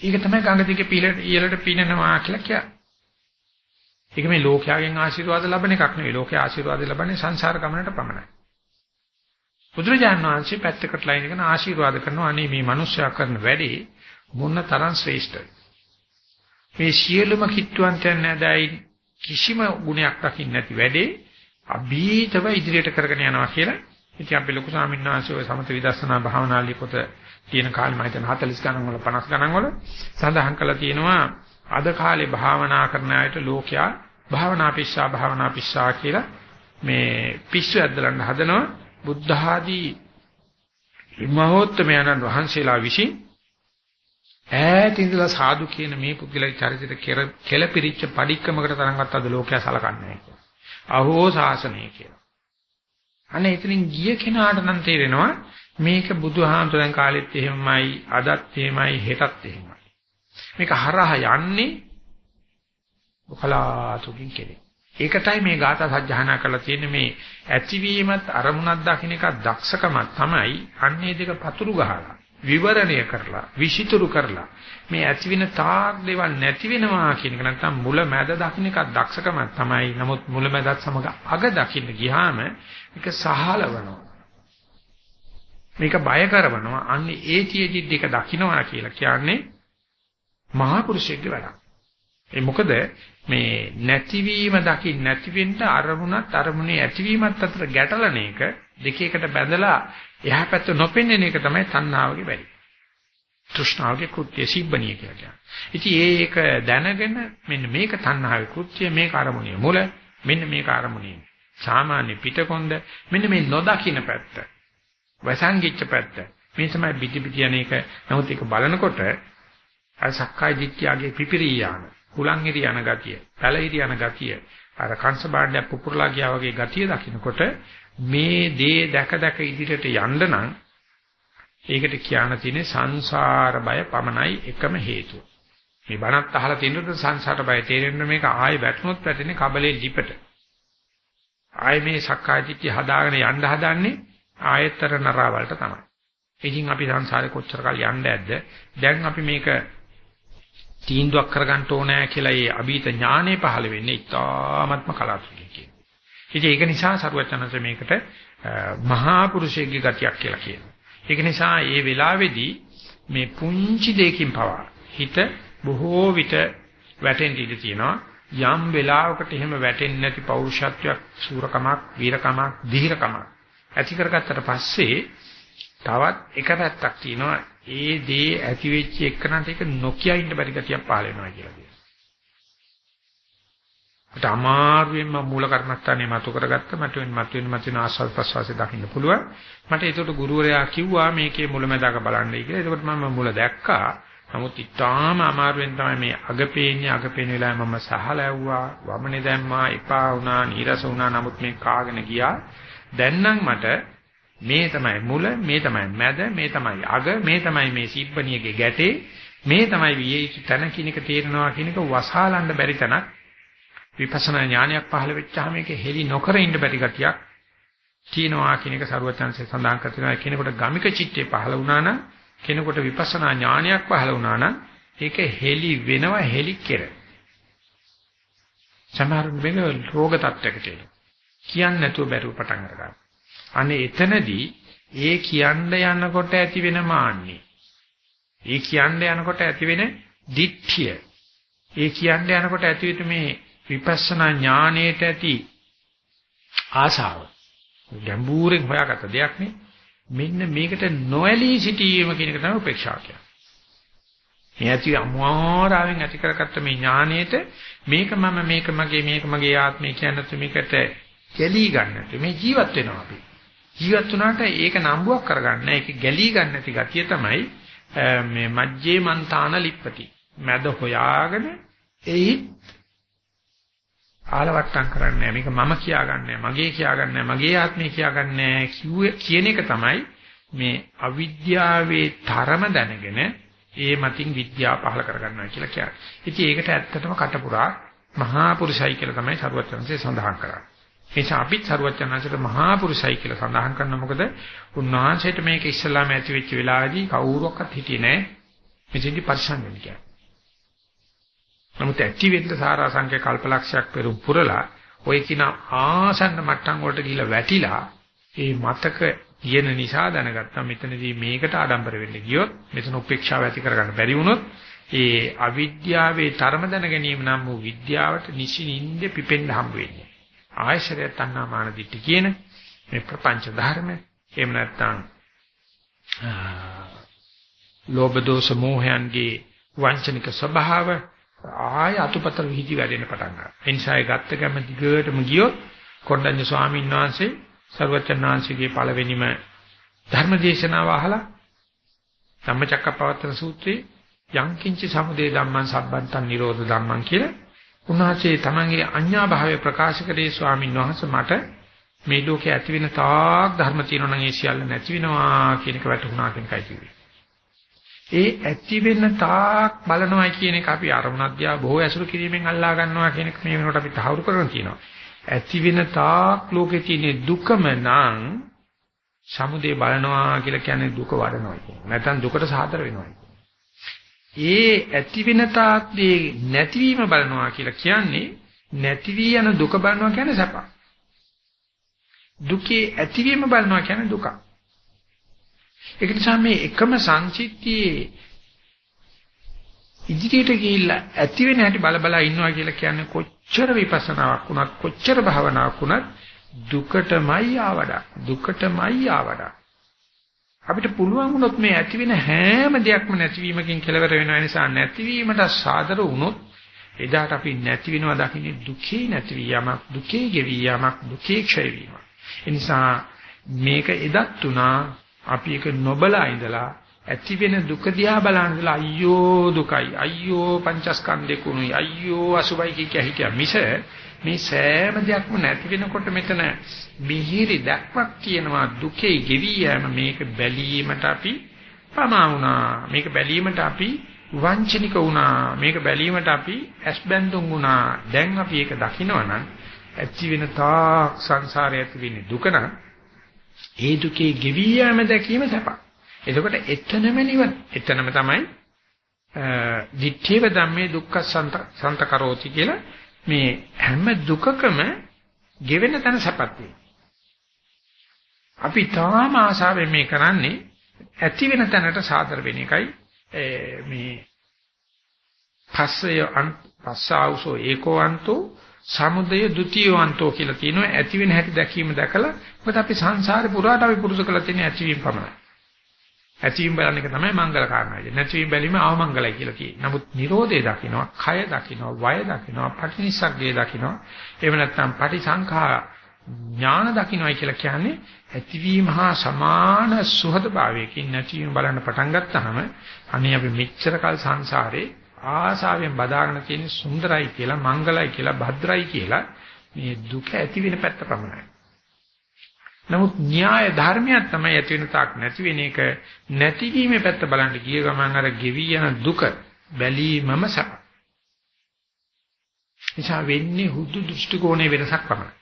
ඒක තමයි ගඟ දිගේ පිළට ඉහළට පිනනවා කියලා කියන්නේ. ඒක මේ ලෝකයාගෙන් ආශිර්වාද ලබන එකක් නෙවෙයි. ලෝකයා ආශිර්වාද ලබන්නේ සංසාර ගමනට පමණයි. බුදුරජාණන් වහන්සේ පැත්තකට ලයින් එකන ආශිර්වාද කරනවා අනේ මේ මිනිස්සයා කරන වැඩේ මොන තරම් ශ්‍රේෂ්ඨයි. මේ සියලුම කිට්ටුවන්තයන් නැදයි කිසිම ගුණයක් දකින්න නැති වැඩේ අභීතව ඉදිරියට කරගෙන යනවා කියලා ඉතින් අපි ලොකු ස්වාමීන් වහන්සේ ඔය සමත විදර්ශනා භාවනාලි පොත තියෙන කාලේ මම හිතන 40 ගණන් වල 50 ගණන් වල සඳහන් කරලා තියෙනවා අද කාලේ භාවනා කරන අයට ලෝකයා භාවනා පිස්සා භාවනා පිස්සා කියලා මේ පිස්සු ඇද්දලන්න හදනවා බුද්ධ ආදී මහෝත්තමයන්න් වහන්සේලා විසින් ඈත ඉඳලා සාදු කියන මේ පුද්ගලගේ චරිතයට කෙලපිරිච්ච padikkamakata තරංගවත් අද ලෝකයා සලකන්නේ නැහැ. අහෝ ශාසනය කියලා. අනේ එතනින් ගිය කෙනාට නම් තේරෙනවා මේක බුදුහාමුදුරන් කාලෙත් එහෙමයි අදත් එහෙමයි හෙටත් එහෙමයි. මේක හරහා යන්නේ බකලාතුකින් කෙරේ. ඒකටයි මේ ગાථා සජ්ජහානා කරලා තියෙන්නේ. මේ ඇතිවීමත් අරමුණක් දකින්න එක දක්ෂකමක් තමයි අන්නේ දෙක පතුරු ගහලා විවරණය කරලා විෂිතුරු කරලා මේ ඇතිවෙන තාක් දේවල් නැති වෙනවා කියන එක නැත්නම් මුල මැද දකින්න එක දක්ෂකමක් තමයි. නමුත් මුල මැදත් සමග අග දකින්න ගියාම ඒක සහලවනවා. මේක බය කරවනවා. අන්නේ ඒතියෙදි දෙක දකින්නවා කියලා කියන්නේ මහා පුරුෂයෙක්ගේ වැඩක් ඒ මොකද මේ නැතිවීම දකින්න නැතිවෙන්න අරමුණත් අරමුණේ ඇතිවීමත් අතර ගැටලන එක දෙකේකට බැඳලා එහා පැත්ත නොපෙන්වෙන එක තමයි තණ්හාවගේ බැරි. තෘෂ්ණාවගේ කෘත්‍ය සිබ්බණිය කියලා කියන්නේ. ඉතින් ඒක දැනගෙන මෙන්න මේක තණ්හාවේ කෘත්‍ය මේක අරමුණේ මුල මෙන්න මේක අරමුණේ සාමාන්‍ය පිටකොන්ද මෙන්න මේ නොදකින්න පැත්ත. වසංගිච්ච පැත්ත. මේ තමයි පිටි පිටි යන එක. නමුත් ඒක බලනකොට අර සක්කාය දිට්ඨියගේ පිපිරියාන හුලංගිරි යන ගතිය, පැලිරි යන ගතිය, අර කංශ බාණ්ඩයක් පුපුරලා ගියා වගේ ගතිය දකින්නකොට මේ දේ දැක දැක ඉදිරියට යන්න නම් ඒකට කියන්න තියෙන්නේ සංසාර බය පමණයි එකම හේතුව. මේ බණත් අහලා තියෙනකොට සංසාර බය තේරෙන්න මේක ආයෙ වැටුනොත් වැටෙන්නේ කබලේ ලිපට. ආයෙ මේ සක්කාය දිට්ඨිය හදාගෙන යන්න හදන්නේ ආයතර නරවලට තමයි. ඉතින් අපි සංසාරේ කොච්චර කල් යන්න ඇද්ද? දැන් අපි මේක තීන්දුවක් කරගන්න ඕනෑ කියලා ඒ අභීත ඥානෙ පහළ වෙන්නේ ඉතාමත්ම කලාතුරකින් කියනවා. ඉතින් ඒක නිසා සරුවචනන්සේ මේකට මහා පුරුෂයෙක්ගේ ගතියක් කියලා කියනවා. ඒක නිසා මේ වෙලාවේදී මේ පුංචි දෙයකින් පවා හිත බොහෝ විට වැටෙන්න ඉඩ තියෙනවා. යම් වෙලාවකට එහෙම වැටෙන්නේ නැති පෞරුෂත්වයක්, සූරකමක්, වීරකමක්, ධීරකමක් ඇති කරගත්තට පස්සේ තවත් එක පැත්තක් තියෙනවා ඒ දේ ඇති වෙච්ච එකනට ඒක නොකිය ඉන්න බැරි ගතියක් පහළ වෙනවා කියලා කියනවා. ඒත් අමාරුවෙන්ම මූල කර්මස්ථානේ මතු කරගත්ත මට වෙන මත වෙන මත වෙන ආස්වාද ප්‍රසවාසය දකින්න පුළුවන්. මට ඒකට ගුරුවරයා කිව්වා මේකේ මුලමදාක බලන්නයි කියලා. ඒකට මම මුල දැක්කා. නමුත් ඊටාම අමාරුවෙන් තමයි මේ අගපේන්නේ අගපේන වෙලාවේ මම සහල ඇව්වා වමනේ දැම්මා එපා වුණා නීරස වුණා නමුත් මේ කාගෙන ගියා දැන් නම් මට මේ තමයි මුල, මේ තමයි මැද, මේ තමයි අග, මේ තමයි මේ සිබ්බණියගේ ගැටේ, මේ තමයි වියේ යුතු තැන කියන එක තේරෙනවා කියන එක වසහාලන්න බැරි තැනක්. විපස්සනා ඥානයක් පහළ වෙච්චාම මේක හෙලි නොකර ඉන්න බැරි ගතියක් තියෙනවා කියන එක සරුවචන්සේ සඳහන් කරනවා. කෙනෙකුට ගමික චිත්තේ පහළ වුණා නම්, කෙනෙකුට විපස්සනා ඥානයක් පහළ වුණා නම්, ඒක හෙලි වෙනවා හෙලි කෙර. සමහරුන් මේක රෝග තත්ත්වයකට එනවා. කියන්නේ නැතුව බැරුව පටන් ගන්නවා. අනේ එතනදී ඒ කියන්න යනකොට ඇති වෙන මාන්නේ. ඒ කියන්න යනකොට ඇති වෙන දිට්ඨිය. ඒ කියන්න යනකොට ඇති වෙන මේ විපස්සනා ඥානයට ඇති ආශාව. ගැඹුරින් හොයාගත්ත දෙයක් නේ. මෙන්න මේකට නොඇලී සිටීම කියන එක තමයි උපේක්ෂාව කියන්නේ. මේ ඇති අමාරාවෙන් ඇති කරගත්ත මේ ඥානයේට මේක මම මේක මගේ මේක මගේ ආත්මය කියනත් මේකට ගැලී ගන්නට මේ ජීවත් වෙනවා අපි. ජීවත් වුණාට ඒක නම්බුවක් කරගන්න ඒක ගැලී ගන්න නැති ගතිය තමයි මේ මජ්ජේ මන්තාන ලිප්පති. මැද හොයාගෙන එයි ආලවට්ටම් කරන්නේ මේක මම කියාගන්නේ මගේ කියාගන්නේ මගේ ආත්මය කියාගන්නේ කියන එක තමයි මේ අවිද්‍යාවේ තරම දැනගෙන ඒ මතින් විද්‍යාව පහල කරගන්නවා කියලා කියන්නේ. ඉතින් ඒකට ඇත්තටම කටපුරා මහා පුරුෂයි කියලා තමයි සරුවචනන්සේ සඳහන් කරන්නේ. නිසා අපිත් සරුවචනන්සේට මහා පුරුෂයි කියලා සඳහන් කරනවා මොකද උන්වහන්සේට මේක ඉස්සලාම ඇති වෙච්ච වෙලාවේදී කවුරුවක්වත් හිටියේ නැහැ. මෙතෙන්දි පරිසම් වෙන්න කියන්නේ. නමුත් ඇටි වෙන්න සාරාංශක කල්පලක්ෂයක් පෙරම් පුරලා ඔය කින ආසන්න මට්ටම් වලට ගිහිල්ලා වැටිලා ඒ මතක තියෙන නිසා දැනගත්තා මෙතනදී මේකට ආඩම්බර වෙන්න ගියොත් මෙතන උපේක්ෂාව ඇති කරගන්න බැරි වුණොත් ඒ අවිද්‍යාවේ තරම දැන ගැනීම නම් වූ විද්‍යාවට නිසින්ින්ද පිපෙන්න හම්බ වෙන්නේ. ආයශරය තණ්හාමාන දිට්ඨි කියන මේ ප්‍රපංච ධර්ම එහෙම නැත්නම් ලෝභ දෝෂ මෝහයන්ගේ වංචනික ස්වභාව ආය අතුපතර විහිදි වැඩෙන්න පටන් ගන්නවා. ඒ නිසා ඒ ගත්ත ගැම දිගටම ගියොත් කොණ්ඩඤ්ඤ ස්වාමීන් වහන්සේ සර්වචන්නාංශිකේ පළවෙනිම ධර්මදේශනාව අහලා ධම්මචක්කපවත්තන සූත්‍රයේ යංකින්ච සමුදේ ධම්මං සම්බන්තං නිරෝධ ධම්මං කියලා උන්වහන්සේ තමන්ගේ අඤ්ඤා භාවය ප්‍රකාශ කරේ ස්වාමීන් වහන්සේ මට මේ ලෝකේ ඇති වෙන තාක් ධර්ම තියෙනවා නම් ඒ සියල්ල නැති වෙනවා කියන එක වැටහුණා කියන එකයි කිව්වේ. ඒ ඇති වෙන තාක් බලනවා කියන එක අපි අරමුණක් දිහා බොහෝ ඇසුරු කිරීමෙන් අල්ලා ගන්නවා කියන එක මේ වෙනකොට අපි තහවුරු කරගෙන තියෙනවා. ඇති වෙන තාක් ලෝකේ තියෙන දුකම නම් සමුදේ බලනවා කියලා කියන්නේ දුක වඩනවා කියන්නේ. නැත්නම් දුකට සාතර වෙනවා. ඒ ඇති වෙන තාක් දේ නැතිවීම බලනවා කියලා කියන්නේ නැති වී යන දුක බලනවා කියන්නේ සැප. දුකේ ඇතිවීම බලනවා කියන්නේ දුකක්. ඒක නිසා මේ එකම සංසිද්ධියේ ඉදිරියට ගිහිල්ලා ඇති වෙන හැටි බල බල ඉන්නවා කියලා කියන්නේ කොච්චර විපස්සනාවක් වුණත් කොච්චර භාවනාවක් වුණත් දුකටමයි ආවඩක් දුකටමයි ආවඩක් අපිට පුළුවන් වුණොත් මේ ඇති වෙන හැම දෙයක්ම නැතිවීමකින් කෙලවර වෙන නිසා නැතිවීමට සාදර වුණොත් එදාට අපි නැති වෙනවා දකින්නේ දුකේ නැතිවීමක් දුකේ ගෙවීමක් දුකේ ක්ෂය වීමක් ඒ නිසා මේක එදත් උනා අපි ඒක නොබලා ඉඳලා ඇති වෙන දුක දිහා බලන ඉඳලා අයියෝ දුකයි අයියෝ පංචස්කන්ධෙකුණුයි අයියෝ අසුබයි කිය හිටියා මිස මේ සෑම දෙයක්ම නැති වෙනකොට මෙතන මිහිරි දැක්මක් කියනවා දුකේ ගෙවි යෑම මේක බැලීමට අපි පමා වුණා මේක බැලීමට අපි වංචනික වුණා මේක බැලීමට අපි ඇස්බැඳුම් වුණා දැන් අපි ඒක දකිනවනම් ඇති වෙන තාක් සංසාරයේ ඇති වෙන්නේ දුක නම් ඒ දුකේ ගෙවි යෑම දැකීම සැප. එතකොට එතනම නිවන. එතනම තමයි දිත්තේව ධම්මේ දුක්ඛ සන්ත කරෝති කියලා මේ හැම දුකකම ගෙවෙන තැන සැපත් අපි තාම ආශාවෙන් මේ කරන්නේ ඇති වෙන තැනට සාදර වෙන එකයි. මේ පස්සය පස්සාවසෝ ඒකෝවන්තෝ සමුදය ဒ ුතියවන්තෝ කියලා තියෙනවා. ඇති වෙන හැටි දැකීම දැකලා මොකද අපි සංසාරේ පුරාට අපි පුරුදු කරලා තියෙන ඇතිවීම පමණයි. ඇතිවීම බලන එක තමයි මංගල කාරණාවයි. නැතිවීම බැලීම අවමංගලයි කියලා කියනවා. නමුත් Nirodhe දකින්නවා, කය දකින්නවා, වය දකින්නවා, පටිනිස්සග්ගේ දකින්නවා. එහෙම නැත්නම් පටිසංඛා ඥාන දකින්නයි කියලා කියන්නේ ඇතිවීම හා සමාන සුහදභාවයකින් නැතිවීම බලන්න පටන් ගත්තාම අනේ අපි මෙච්චර කල් සංසාරේ ආසාවෙන් බදාගෙන තියෙන සුන්දරයි කියලා මංගලයි කියලා භද්‍රයි කියලා මේ දුක ඇති වෙන පැත්ත පමණයි. නමුත් න්‍යාය ධර්මයක් තමයි ඇති වෙන තාක් නැති වෙන එක නැතිවීමේ පැත්ත බලන්න ගිය ගමන් අර ගෙවි යන දුක බැලීමම සප. නිසා වෙන්නේ හුදු දෘෂ්ටි කෝණේ වෙනසක් පමණයි.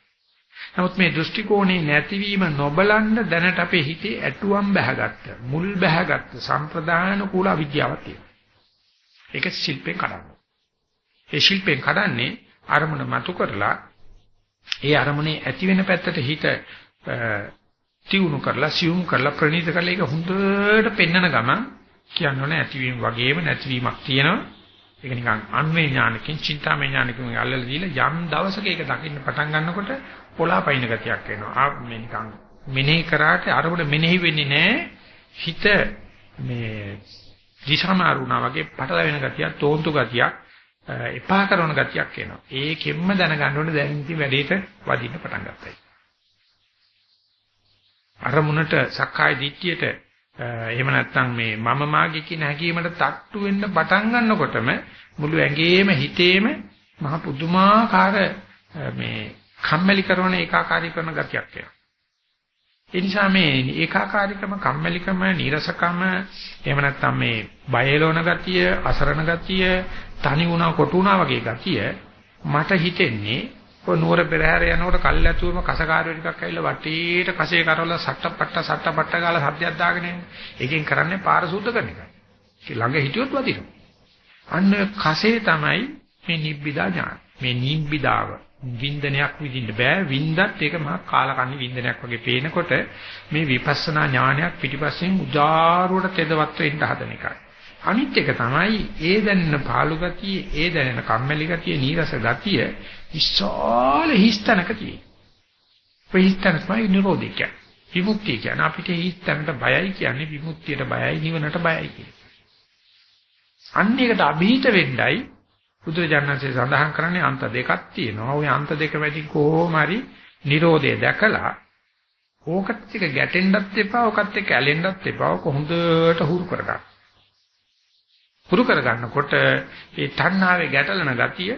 නමුත් මේ දෘෂ්ටි කෝණේ නැතිවීම නොබලන්න දැනට අපේ හිතේ ඇටුවම් බැහැගත්ත, මුල් බැහැගත්ත සම්ප්‍රදාන කූල අවිද්‍යාවක් තියෙනවා. ඒක ශිල්පෙන් කඩන්න. ඒ ශිල්පෙන් කඩන්නේ අරමුණ මතු කරලා ඒ අරමුණේ ඇති වෙන පැත්තට හිත තියුණු කරලා සියුම් කරලා ප්‍රණීත කරලා ඒක හොඳට පෙන්නන ගමන් කියන්න ඕනේ ඇතිවීම වගේම නැතිවීමක් තියෙනවා. ඒක නිකන් අන්වේ ඥානකින්, චින්තාමය ඥානකින් අල්ලලා දීලා යම් දවසක ඒක දකින්න පටන් ගන්නකොට පොළාපයින් ගතියක් එනවා. ආ මේ නිකන් මෙනෙහි කරාට අරමුණ මෙනෙහි වෙන්නේ නැහැ. හිත මේ දිශාමාරුණා වගේ පටලැවෙන ගතියක්, තෝන්තු ගතියක්, එපා කරන ගතියක් එනවා. ඒකෙන්ම දැනගන්න ඕනේ දැන් ඉතින් වැඩේට වදින්න පටන් ගත්තා. අරමුණට සක්කාය දිට්ඨියට එහෙම නැත්නම් මේ මම මාගේ කියන හැඟීමට තට්ටු වෙන්න පටන් ගන්නකොටම මුළු ඇඟේම හිතේම මහ පුදුමාකාර මේ කම්මැලි කරන ඒකාකාරී කරන ගතියක් එනවා. ඒ නිසා මේ ඒකාකාරීකම කම්මැලිකම නීරසකම එහෙම නැත්නම් මේ බයලෝන ගතිය අසරණ ගතිය තනි වුණා කොටු වුණා වගේ ගතිය මට හිතෙන්නේ ඔය නුවර පෙරහැර යනකොට කල්ැතුවම කසකාරයෝ ටිකක් ඇවිල්ලා වටේට කසේ කරවලා සට්ටපට්ට සට්ටපට්ට ගාලා සද්දයක් දාගෙන එන්නේ. ඒකෙන් කරන්නේ පාර සුද්ධ කරන එකයි. ඒ ළඟ හිටියොත් වදිනවා. අන්න කසේ තමයි මේ නිබ්බිදා ඥාන. මේ නිබ්බිදාව වින්දනයක් විඳින්න බෑ. වින්දත් ඒක මහා කාලකන්ණි වින්දනයක් වගේ පේනකොට මේ විපස්සනා ඥානයක් පිටිපස්සෙන් උදාරුවට තෙදවත් වෙන්න හදන එකයි. අනිත් එක තමයි ඒ දැනෙන පාළු ගතිය, ඒ දැනෙන කම්මැලි ගතිය, නීරස ගතිය විශාල හිස්තනක තියෙනවා. ඔය හිස්තන තමයි නිරෝධය කියන්නේ. විමුක්තිය කියන්නේ අපිට හිස්තනට බයයි කියන්නේ විමුක්තියට බයයි නිවනට බයයි කියන්නේ. අන්න ඒකට අභීත වෙන්නයි බුදුරජාණන්සේ සඳහන් කරන්නේ අන්ත දෙකක් තියෙනවා. ওই අන්ත දෙක වැඩි කොහොම හරි නිරෝධය දැකලා ඕකත් එක්ක ගැටෙන්නත් එපා, ඕකත් එක්ක ඇලෙන්නත් එපා. කොහොඳට හුරු කරගන්න. හුරු කරගන්නකොට ඒ තණ්හාවේ ගැටලන ගතිය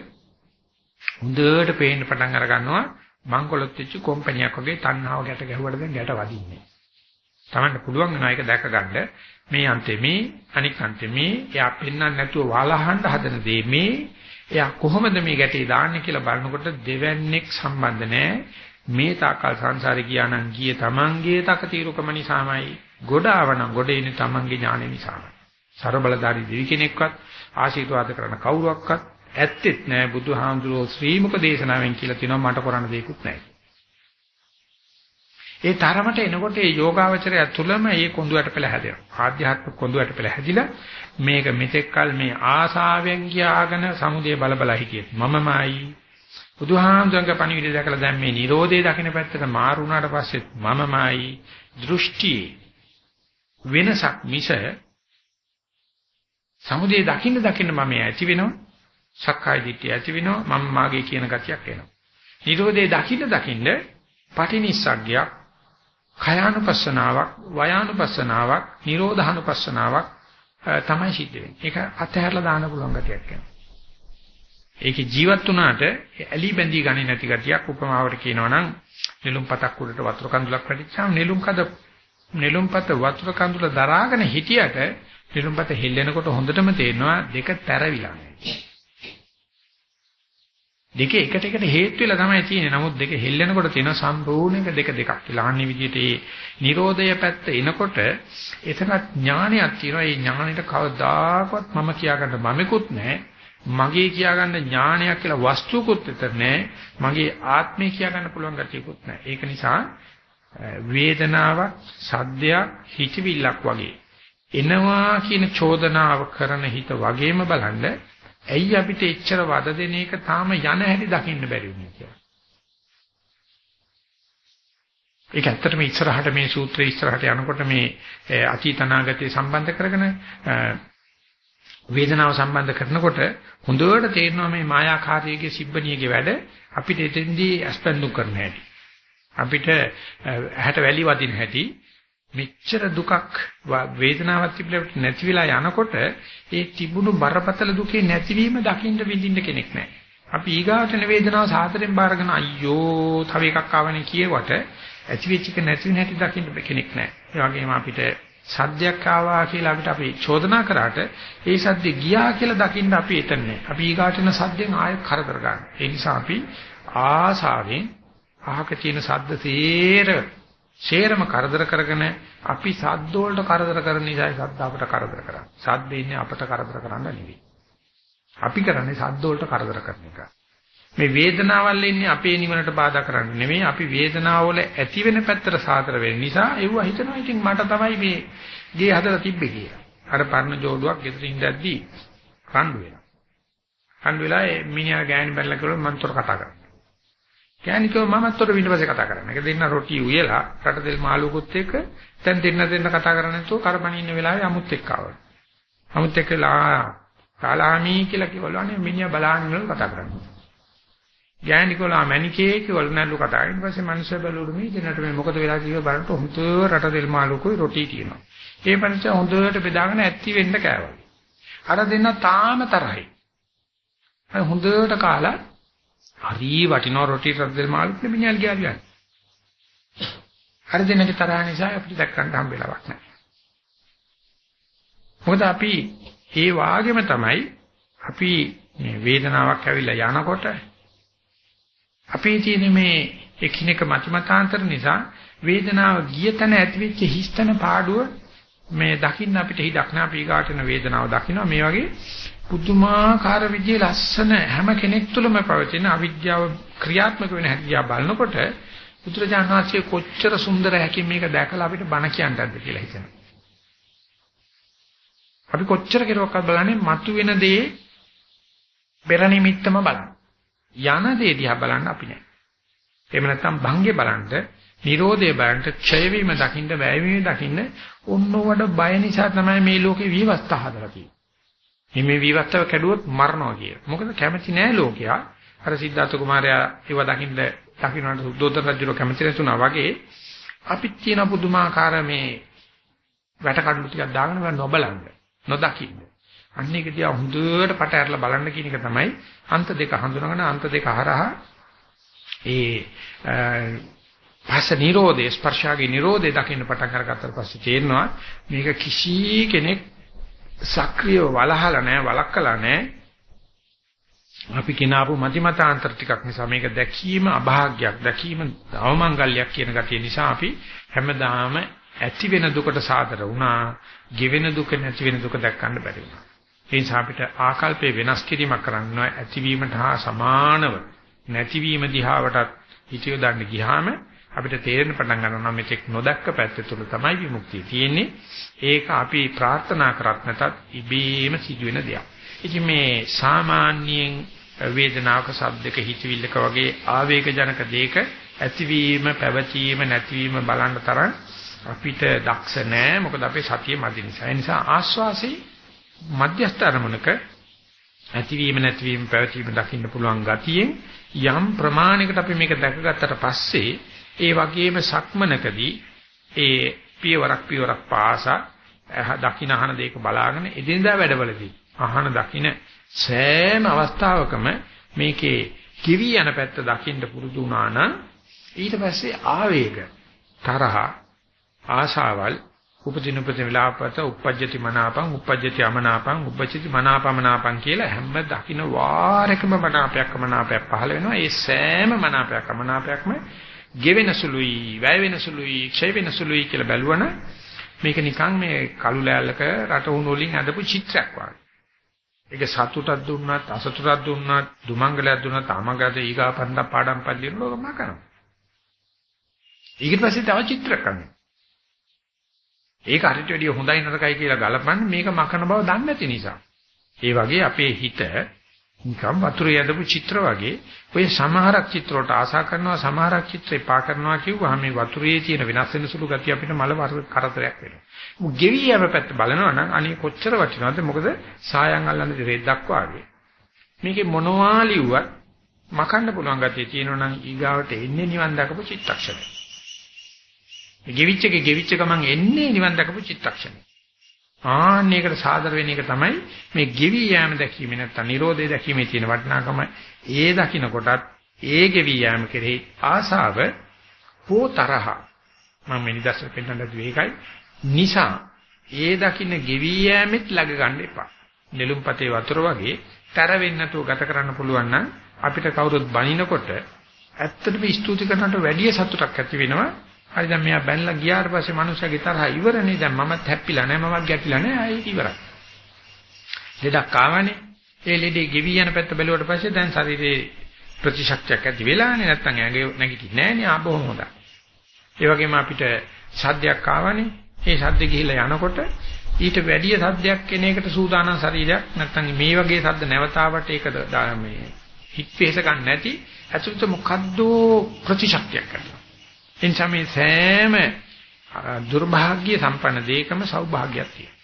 හොඳට පේන්න පටන් අර ගන්නවා මංගලොත් වෙච්ච කම්පැනියක් වගේ තණ්හාව ගැට ගැහුවට දැන් ගැට වදින්නේ. Tamanne පුළුවන් වෙනවා ඒක දැක ගන්න මේ අන්තේ මේ අනික් අන්තේ මේ එයා පෙන්වන්න නැතුව වලහන්න හදන දේ මේ එයා කොහොමද මේ ගැටේ දාන්නේ කියලා බලනකොට දෙවන්නේක් සම්බන්ධ නැහැ. මේ තාකල් සංසාරේ ගියා නම් ගියේ Tamanගේ තකතිරුකම නිසාමයි. ගොඩ ආවනම් ගොඩ එන්නේ Tamanගේ ඥානෙ නිසාමයි. ਸਰබලධාරී දෙවි කෙනෙක්වත් ආශිර්වාද කරන කවුරුවක්වත් ඇත්තෙත් නෑ බුදුහාමුදුරුවෝ ශ්‍රීමුක දේශනාවෙන් කියලා තියෙනවා මට කරන්න දෙයක්වත් නෑ. ඒ තරමට එනකොට ඒ යෝගාවචරය තුළම මේ කොඳුයට පෙළ හැදෙනවා. ආධ්‍යාත්මික කොඳුයට පෙළ හැදිලා මේක මෙතෙක්කල් මේ ආසාවෙන් ගියාගෙන සමුදේ බල බල හිටියෙත් මමමයි බුදුහාමුදුරන්ගේ පණිවිඩය දැකලා දැන් මේ Nirodhe දකින්න පැත්තට මාරු වුණාට පස්සෙත් මමමයි දෘෂ්ටි වෙනසක් මිස සමුදේ දකින්න දකින්න මම ඇති වෙනවා. සක්කාය දිට්ඨිය ඇති වෙනවා. මම මාගේ කියන ගතියක් එනවා. නිරෝධේ දකින්න දකින්න පටිනිස්සග්ගයක්, khයානුපස්සනාවක්, වයානුපස්සනාවක්, නිරෝධානුපස්සනාවක් තමයි සිද්ධ වෙන්නේ. ඒක අතහැරලා දාන්න පුළුවන් ගතියක් එනවා. ඒකේ ජීවත් වුණාට ඇලි බැඳී ගන්නේ නැති ගතියක් උපමාවට කියනවා නම් නෙළුම් පතක් උඩට වතුර කඳුලක් වැටිච්චාම නෙළුම් කඳ නෙළුම් පත වතුර කඳුල දරාගෙන හිටියට නිරුම්පත හෙල්ලෙනකොට හොඳටම තේරෙනවා දෙක තැරවිලා දෙක එකට එකට හේතු වෙලා තමයි තියෙන්නේ. නමුත් දෙක හෙල්ලෙනකොට තියෙන සම්පූර්ණ එක දෙක දෙකක් කියලා. අන්නේ විදිහට මේ Nirodhaය පැත්ත එනකොට එතනත් ඥානයක් තියෙනවා. මේ ඥානෙට කවදාකවත් මම කියාගන්න මමෙකුත් නැහැ. මගේ කියාගන්න ඥානයක් කියලා වස්තුවකුත් විතර නැහැ. මගේ ආත්මය කියාගන්න පුළුවන් ගතියකුත් නැහැ. ඒක නිසා වේදනාවක්, සද්දයක්, හිතවිල්ලක් වගේ එනවා කියන චෝදනාව කරන හිත වගේම බලන්න ඇයි අපිට එච්චර වද දෙන එක තාම යන හැටි දකින්න බැරි වුනේ කියලා. ඒක ඇත්තටම ඉස්සරහට මේ සූත්‍රයේ ඉස්සරහට යනකොට මේ අතීතනාගතේ සම්බන්ධ කරගෙන වේදනාව සම්බන්ධ කරනකොට හොඳට තේරෙනවා මේ මායාකාරීගේ සිබ්බණියගේ වැඩ අපිට එතෙන්දී අස්පන්දු කරන්න හැටි. අපිට ඇහැට වැලි වදින හැටි මෙච්චර දුකක් වේදනාවක් තිබිලා නැති වෙලා යනකොට ඒ තිබුණු බරපතල දුකේ නැතිවීම දකින්න විඳින්න කෙනෙක් නැහැ. අපි ඊගාටන වේදනාව සාතරෙන් බාරගෙන අයියෝ තව එකක් ආවනේ කියවට ඇති වෙච්ච එක නැති වෙන හැටි දකින්න කෙනෙක් නැහැ. ඒ වගේම අපිට සද්දයක් ආවා කියලා අපිට අපි චෝදනා කරාට ඒ සද්දේ ගියා කියලා දකින්න අපි එතන්නේ. අපි ඊගාටන සද්දෙන් ආයෙ කරදර ගන්න. ඒ නිසා අපි ආසාවෙන් අහක තියෙන සද්ද තේර ෂේරම කරදර කරගෙන අපි සද්ද වලට කරදර කරන නිසා සද්ද අපට කරදර කරන්නේ. සද්ද ඉන්නේ අපට කරදර කරන්න නෙවෙයි. අපි කරන්නේ සද්ද වලට කරදර කරන එක. මේ වේදනාවල් එන්නේ අපේ නිවනට බාධා කරන්නේ නෙමෙයි අපි වේදනාව වල ඇති වෙන පැත්තට සාතර වෙන නිසා ඒව හිතනවා ඉතින් මට තමයි මේ ගේ හදලා තිබ්බේ කියලා. අර පරණ ජෝඩුවක් ගෙදර ඉඳද්දී රණ්ඩු වෙනවා. රණ්ඩු වෙලා මිනිහා ගෑණි බැලලා කිව්වොත් මම තොර කතා කරනවා. ගෑණි කිව්ව මමත් තොර ඊට පස්සේ කතා කරනවා. ඒක දෙන්න රොටි උයලා රටදෙල් මාළුකුත් එක්ක දැන් දෙන්න දෙන්න කතා කරන්නේ නැතුව කරපණ ඉන්න වෙලාවේ අමුත් එක්ක ආවා. අමුත් එක්කලා කාලාමි කියලා කිව්වලුනේ මිනිහා බලාගෙන ඉන්නකොට කතා කරන්නේ. ගෑනිකොලා මැනිකේ කියලා නල්ලු කතා කරා. ඊට පස්සේ මිනිස්සු බැලුවලු මේ දෙන්නට මේ මොකද වෙලා කියලා බලනකොට හොඳ රට දෙල් මාළුකුයි රොටි තියෙනවා. ඒ මිනිස්සු හොඳට බෙදාගෙන ඇත්ති වෙන්න කෑවා. අර දෙන්න තාම තරහයි. අර හොඳට කාලා හරි වටිනා රොටි රට දෙල් මාළුකුයි මිනිහල් ගියාලියන්. අර දෙන්නගේ තරහ නිසා අපිට දැක්කන්න හම්බෙලාවක් නැහැ. මොකද අපි ඒ වාගෙම තමයි අපි මේ වේදනාවක් ඇවිල්ලා යනකොට අපේ තියෙන මේ එකිනෙක මතිමතාන්තර නිසා වේදනාව ගිය තැන ඇතිවෙච්ච හිස්තන පාඩුව මේ දකින්න අපිට හිතක් නෑ අපි ගාටන වේදනාව දකින්න මේ වගේ පුදුමාකාර විදිහේ ලස්සන හැම කෙනෙක් තුළම පවතින අවිද්‍යාව ක්‍රියාත්මක වෙන හැටි බලනකොට පුත්‍රජාන වහන්සේ කොච්චර සුන්දර හැකින් මේක දැකලා අපිට බණ කියන්නද කියලා හිතෙනවා. අපි කොච්චර කෙරුවක්වත් බලන්නේ මතුවෙන දේ බෙර නිමිත්තම බලන්න. යන දේ දිහා බලන්න අපි නෑ. එහෙම නැත්නම් භංගේ බලන්න, Nirodhe බලන්න, ක්ෂය වීම දකින්න, වැය වීම දකින්න ඔන්නෝවට බය නිසා තමයි මේ ලෝකේ විවස්ථා හදලා තියෙන්නේ. මේ විවස්ථාව කැඩුවොත් මරනවා කිය. මොකද කැමති නෑ ලෝකයා. අර සිද්ධාර්ථ කුමාරයා ඒව දකින්න දකින්නට සුද්ධෝදන රජුල කැමති නැතුණා වගේ අපිත් තියෙන පුදුමාකාර මේ වැට කඩළු ටිකක් දාගෙන නොබලන්න, නොදකින්න. අන්න ඒක දිහා හොඳට පට ඇරලා බලන්න කියන එක තමයි අන්ත දෙක හඳුනගෙන අන්ත දෙක හරහා ඒ පස්ස නිරෝධේ ස්පර්ශාගේ නිරෝධේ දකින්න පටන් අරගත්තට පස්සේ තේරෙනවා මේක කිසි කෙනෙක් සක්‍රියව වලහලා නැහැ වලක්කලා නැහැ අපි කිනාපු මතිමතාන්තර ටිකක් නිසා මේක දැකීම අභාග්‍යයක් දැකීම අවමංගල්‍යයක් කියන ගතිය නිසා අපි හැමදාම ඇති වෙන දුකට සාදර වුණා. ගෙවෙන දුක නැති වෙන දුක දැක්කන්න බැරි වුණා. ඒ නිසා අපිට ආකල්පේ වෙනස් කිරීමක් කරන්න ඇතිවීමට හා සමානව නැතිවීම දිහාවටත් හිතියෝ දාන්න ගියාම අපිට තේරෙන පටන් ගන්නවා මෙතෙක් නොදැක්ක පැත්ත තුල තමයි විමුක්තිය තියෙන්නේ. ඒක අපි ප්‍රාර්ථනා කරත් නැතත් ඉබේම සිදුවෙන දෙයක්. ඉතින් මේ සාමාන්‍යයෙන් වේදනාවක සද්දක හිතවිල්ලක වගේ ආවේගජනක දෙයක ඇතිවීම පැවතීම නැතිවීම බලන්න තරම් අපිට දක්ෂ නෑ මොකද අපේ සතිය මදි නිසා. ඒ නිසා ආස්වාසේ මධ්‍යස්ථ අරමුණක ඇතිවීම නැතිවීම පැවතීම දකින්න පුළුවන් ගතියෙන් යම් ප්‍රමාණයකට අපි මේක දැකගත්තට පස්සේ ඒ වගේම සක්මනකදී ඒ පියවරක් පියවරක් පාසා දකින්න අහන දෙයක බලාගෙන එදිනදා වැඩවලදී අහන දකින්න සෑම අවස්ථාවකම මේකේ කිවි යන පැත්ත දකින්න පුරුදු වුණා නම් ඊට පස්සේ ආවේග තරහ ආශාවල් උපදින උපදින විලාපත උපජ්ජති මනාපං උපජ්ජති අමනාපං උපජ්ජති මනාපමනාපං කියලා හැම දකින්න වාරයකම මනාපයක් මනාපයක් පහළ වෙනවා. ඒ සෑම මනාපයක් මනාපයක්ම ගෙවෙන සුළුයි වැය වෙන සුළුයි ක්ෂය වෙන සුළුයි කියලා බැලුවන මේක නිකන් මේ කළු ලෑල්ලක රට උණු වලින් අදපු චිත්‍රයක් වගේ. ඒක සතුටක් දුන්නත් අසතුටක් දුන්නත් දුමංගලයක් දුන්නත් අමගද ඊගා පන්දා පාඩම් පල්ලියට ලෝකම කරනවා. ඊට පස්සේ තව චිත්‍රයක් කරනවා. ඒක හරිට වැඩිය හොඳයි නරකයි කියලා ගලපන්නේ මේක මකන බව දන්නේ නැති නිසා. ඒ වගේ අපේ හිත නිකම් වතුරේ යදපු චිත්‍ර වගේ ඔය සමහරක් චිත්‍ර වලට ආසා කරනවා සමහරක් චිත්‍ර එපා කරනවා කිව්වහම මේ වතුරේ තියෙන වෙනස් වෙන සුළු ගතිය අපිට මල කරදරයක් වෙනවා. මොකද ගෙවි යම පැත්ත බලනවා නම් අනේ කොච්චර වටිනවද මොකද සායන් අල්ලන්නේ රෙද්දක් වාගේ. මේකේ මොනවා ලිව්වත් මකන්න පුළුවන් ගතිය තියෙනවා නම් ඊගාවට එන්නේ නිවන් දකපු චිත්තක්ෂණය. ගෙවිච්ච එක ගෙවිච්ච ගමන් එන්නේ නිවන් දකපු චිත්තක්ෂණය. ආන්නේකට සාදර වෙන එක තමයි මේ ගෙවි යෑම දැකීම නැත්නම් Nirodhe දැකීමේ තියෙන වටිනාකම. ඒ දකින්න කොටත් ඒ ගෙවි යෑම කෙරෙහි ආසාව පෝ තරහ මම මේ නිදර්ශන පෙන්නන්න දුවේ ඒකයි නිසා ඒ දකින්න ගෙවි යෑමෙත් ළඟ ගන්න එපා. නෙළුම්පතේ වතුර වගේ තර වෙන්නේ නැතුව ගත කරන්න පුළුවන් නම් අපිට කවුරුත් බනිනකොට ඇත්තටම ස්තුති කරනට වැඩිය සතුටක් ඇති වෙනවා. හරි දැන් මෙයා බැනලා ගියාට පස්සේ මනුස්සයාගේ තරහ ඉවරනේ. දැන් මමත් හැප්පිලා නැහැ මමත් ගැටිලා නැහැ. ඒක ඉවරයි. ලෙඩක් ආවනේ. ඒ ලෙඩේ ගෙවි යන පැත්ත බැලුවට පස්සේ දැන් ශරීරේ ප්‍රතිශක්තියක් ඇති වෙලානේ නැත්තම් ඇඟේ නැගිටින්නේ නැහනේ ආ බොහොම හොඳයි. ඒ වගේම අපිට සද්දයක් ආවනේ. ඒ සද්ද ගිහිල්ලා යනකොට ඊට වැඩිය සද්දයක් එන එකට සූදානම් ශරීරයක් නැත්තම් මේ වගේ සද්ද නැවතාවට ඒක මේ හිත වෙහෙස ගන්න නැති ඇතුළත මොකද්ද ප්‍රතිශක්තියක් කරනවා. එනිසා මේ සෑම දුර්භාග්‍ය සම්පන්න දෙයකම සෞභාග්‍යයක් තියෙනවා.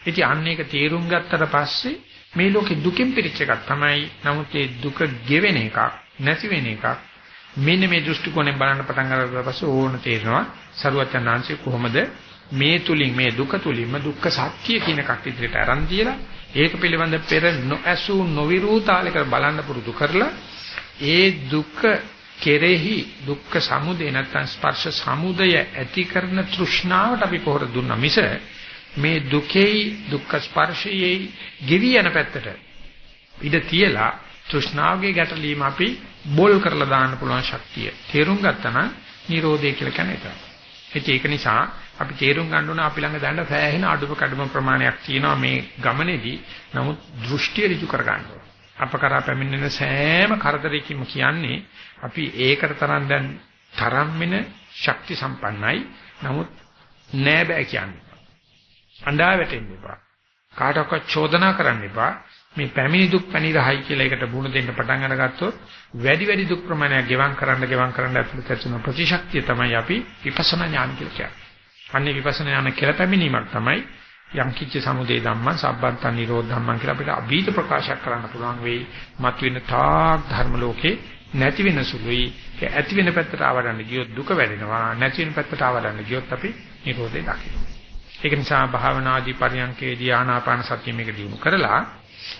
ඉතින් අන්න ඒක තේරුම් ගත්තට පස්සේ මේ ලෝකේ දුකින් පිරිච්ච එකක් තමයි. නමුත් ඒ දුක ගෙවෙන එකක්, නැති වෙන එකක්. මෙන්න මේ දෘෂ්ටි කෝණයෙන් බලන්න පටන් අරගත්තා පස්සේ ඕන තේරෙනවා සරුවචනාංශය කොහොමද මේ තුලින් මේ දුක තුලින්ම දුක්ඛ සත්‍ය කියන එකක් ඉදිරියට අරන් තියලා ඒක පිළිබඳ පෙර නොඇසු නොවිරු තාලයක බලන්න පුරුදු කරලා ඒ දුක කෙරෙහි දුක්ඛ සමුදය නැත්නම් ස්පර්ශ සමුදය ඇති කරන තෘෂ්ණාවට අපි පොහොර දුන්නා මිස මේ දුකේයි දුක්ඛ ස්පර්ශයේ ගෙවි යන පැත්තට ඉඳ තියලා තෘෂ්ණාවගේ ගැටලීම අපි බොල් කරලා දාන්න පුළුවන් ශක්තිය තේරුම් ගත්තා නම් නිරෝධය කියලා කියන එක. ඒක නිසා අපි තේරුම් ගන්න ඕන අපි ළඟ දැන් සෑහෙන අඩුම කඩම ප්‍රමාණයක් තියෙනවා මේ ගමනේදී. නමුත් දෘෂ්ටිය ඍජු කර ගන්න ඕන. අප කරා පැමිණෙන සෑම කරදරයකින්ම කියන්නේ අපි ඒකට තරම් දැන් තරම් වෙන ශක්ති සම්පන්නයි. නමුත් නෑ බෑ කියන්නේ. අඬා වැටෙන්න එපා. කාටවත් චෝදනා කරන්න එපා. මේ පැමිණි දුක් පැනිරහයි කියලා එකට බුණ දෙන්න පටන් අරගත්තොත් වැඩි වැඩි දුක් ප්‍රමාණයක් ගෙවම් කරන්න ගෙවම් කරන්න ඇතුළත ඇතිවන ප්‍රතිශක්තිය තමයි අපි විපස්සනා ඥාන කියලා කියන්නේ. අන්නේ විපස්සනා ඥාන කියලා පැමිණීමක් තමයි යම් කිච්ච සමුදේ ධම්මං සබ්බන්තං නිරෝධ ධම්මං කියලා අපිට අභීත ප්‍රකාශයක් කරන්න පුළුවන් වෙයි. මතුවෙන තාක් ධර්ම ලෝකේ නැති වෙන සුළුයි. ඒ ඇති වෙන පැත්තට ආවඩන්න ගියොත් දුක වැඩෙනවා. නැති වෙන පැත්තට ආවඩන්න ගියොත් අපි නිරෝධය දකිනවා. ඒක නිසා භාවනාදී පරියන්කේදී ආනාපාන සතිය මේක දිනු කරලා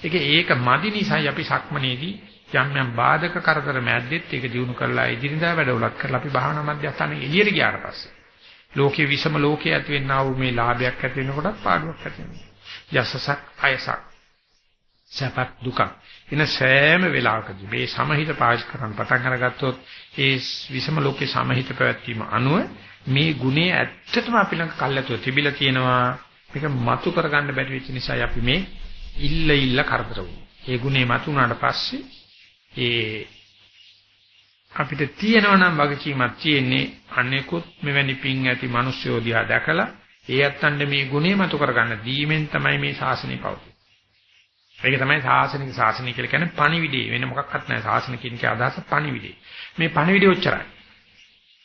ඒක ඒක මදි නිසායි අපි සක්මනේදී යම් යම් බාධක කරදර මැද්දෙත් ඒක දිනු කරලා ඉදිරියදා වැඩවලත් කරලා අපි භාවනා මධ්‍යස්ථානයේ එළියට ගියාට පස්සේ ලෝකේ විසම ලෝකයේ ඇති වෙන්නා වූ මේ ලාභයක් ඇති වෙනකොටත් පාඩුවක් ඇති වෙනවා. යසසක් අයසක් සැපක් දුකක් එන සෑම වෙලාවකදී මේ සමහිත පාවිච්චි කරන්න පටන් අරගත්තොත් ඒ විසම ලෝකේ සමහිත පැවැත්වීම අනුව මේ ගුණය ඇත්තටම අපි ළඟ කල්ැතුව තිබිලා තියෙනවා මේක මතු කරගන්න බැරි වෙච්ච නිසායි අපි මේ ඉල්ල ඉල්ල කරදර වුනේ. ඒ ගුණේ මතු වුණාට පස්සේ ඒ අපිට තියෙනවා නම් වගකීමක් තියෙන්නේ අනෙකුත් මෙවැනි පිං ඇති මිනිස්සුયો දිහා දැකලා ඒ අත්තන්ට මේ ගුණේ මතු කරගන්න දීමෙන් තමයි මේ ශාසනය පවතින්නේ. ඒක තමයි ශාසනික ශාසනය කියලා කියන්නේ පණිවිඩය. වෙන මොකක්වත් නැහැ. ශාසන කියන කේ අදහස පණිවිඩය. මේ පණිවිඩය ඔච්චරයි.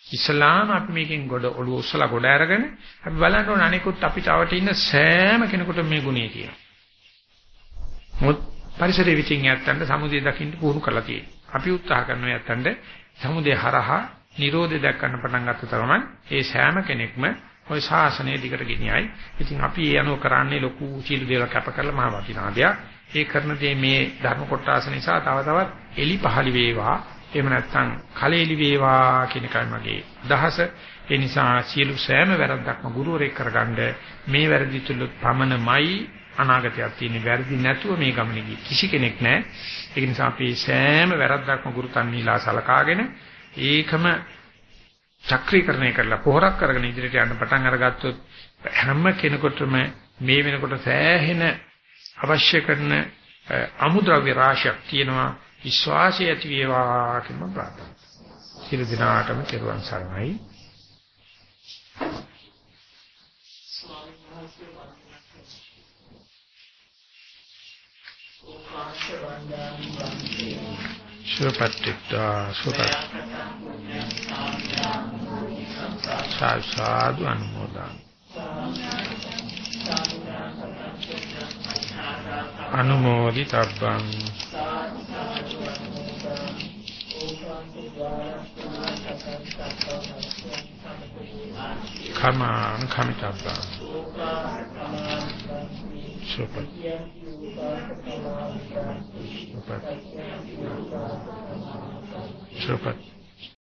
ඉස්ලාම අපි මේකෙන් ගොඩ ඔළුව උස්සලා ගොඩ අරගෙන අපි බලන්න ඕන අනිකුත් අපිට අවට ඉන්න සෑම කෙනෙකුට මේ ගුණය තියෙනවා. මොත් පරිසරයේ විචින් යත්තන්ට සමුදය දකින්න පුහුණු කරලා තියෙනවා. අපි උත්සාහ කරනවා යත්තන්ට සමුදය හරහා Nirodhe දැක්කන්න පටන් ගත්ත තරමන් ඒ සෑම කෙනෙක්ම ওই ශාසනය දිගට ගෙනියයි. ඉතින් අපි ඒ අනුව කරන්නේ ලොකු සීල දේවල් කැප කරලා මහ වටිනා දෙයක්. ඒ කරන දේ මේ ධර්ම කොටස නිසා තව තවත් එලි පහලි වේවා. එහෙම නැත්නම් කලෙලි වේවා කියන එකයි මගේ අදහස. ඒ නිසා සියලු සෑම වැරද්දක්ම ගුරුවරයෙක් කරගන්න මේ වැරදි තුල පමණමයි අනාගතයක් තියෙන වැරදි නැතුව මේ ගමනේ කිසි කෙනෙක් නැහැ. ඒක නිසා අපි සෑම වැරද්දක්ම ගුරුතන් නීලා සලකාගෙන ඒකම චක්‍රීකරණය කරලා පොහොරක් කරගෙන ඉදිරියට යන්න පටන් අරගත්තොත් හැම කෙනෙකුටම මේ වෙනකොට සෑහෙන අවශ්‍ය කරන අමුද්‍රව්‍ය රාශියක් තියෙනවා විශ්වාසය ඇති වේවා කියන ප්‍රාර්ථනා. සියලු දිනාටම කෙරුවන් සරණයි. සුවපත්ත්වා සුවපත්. සාසාදු අනුමෝදන්. අනුමෝදි තබ්බං කමාං කමිතබ්බං. සුවපත් සුවපත් සුවපත්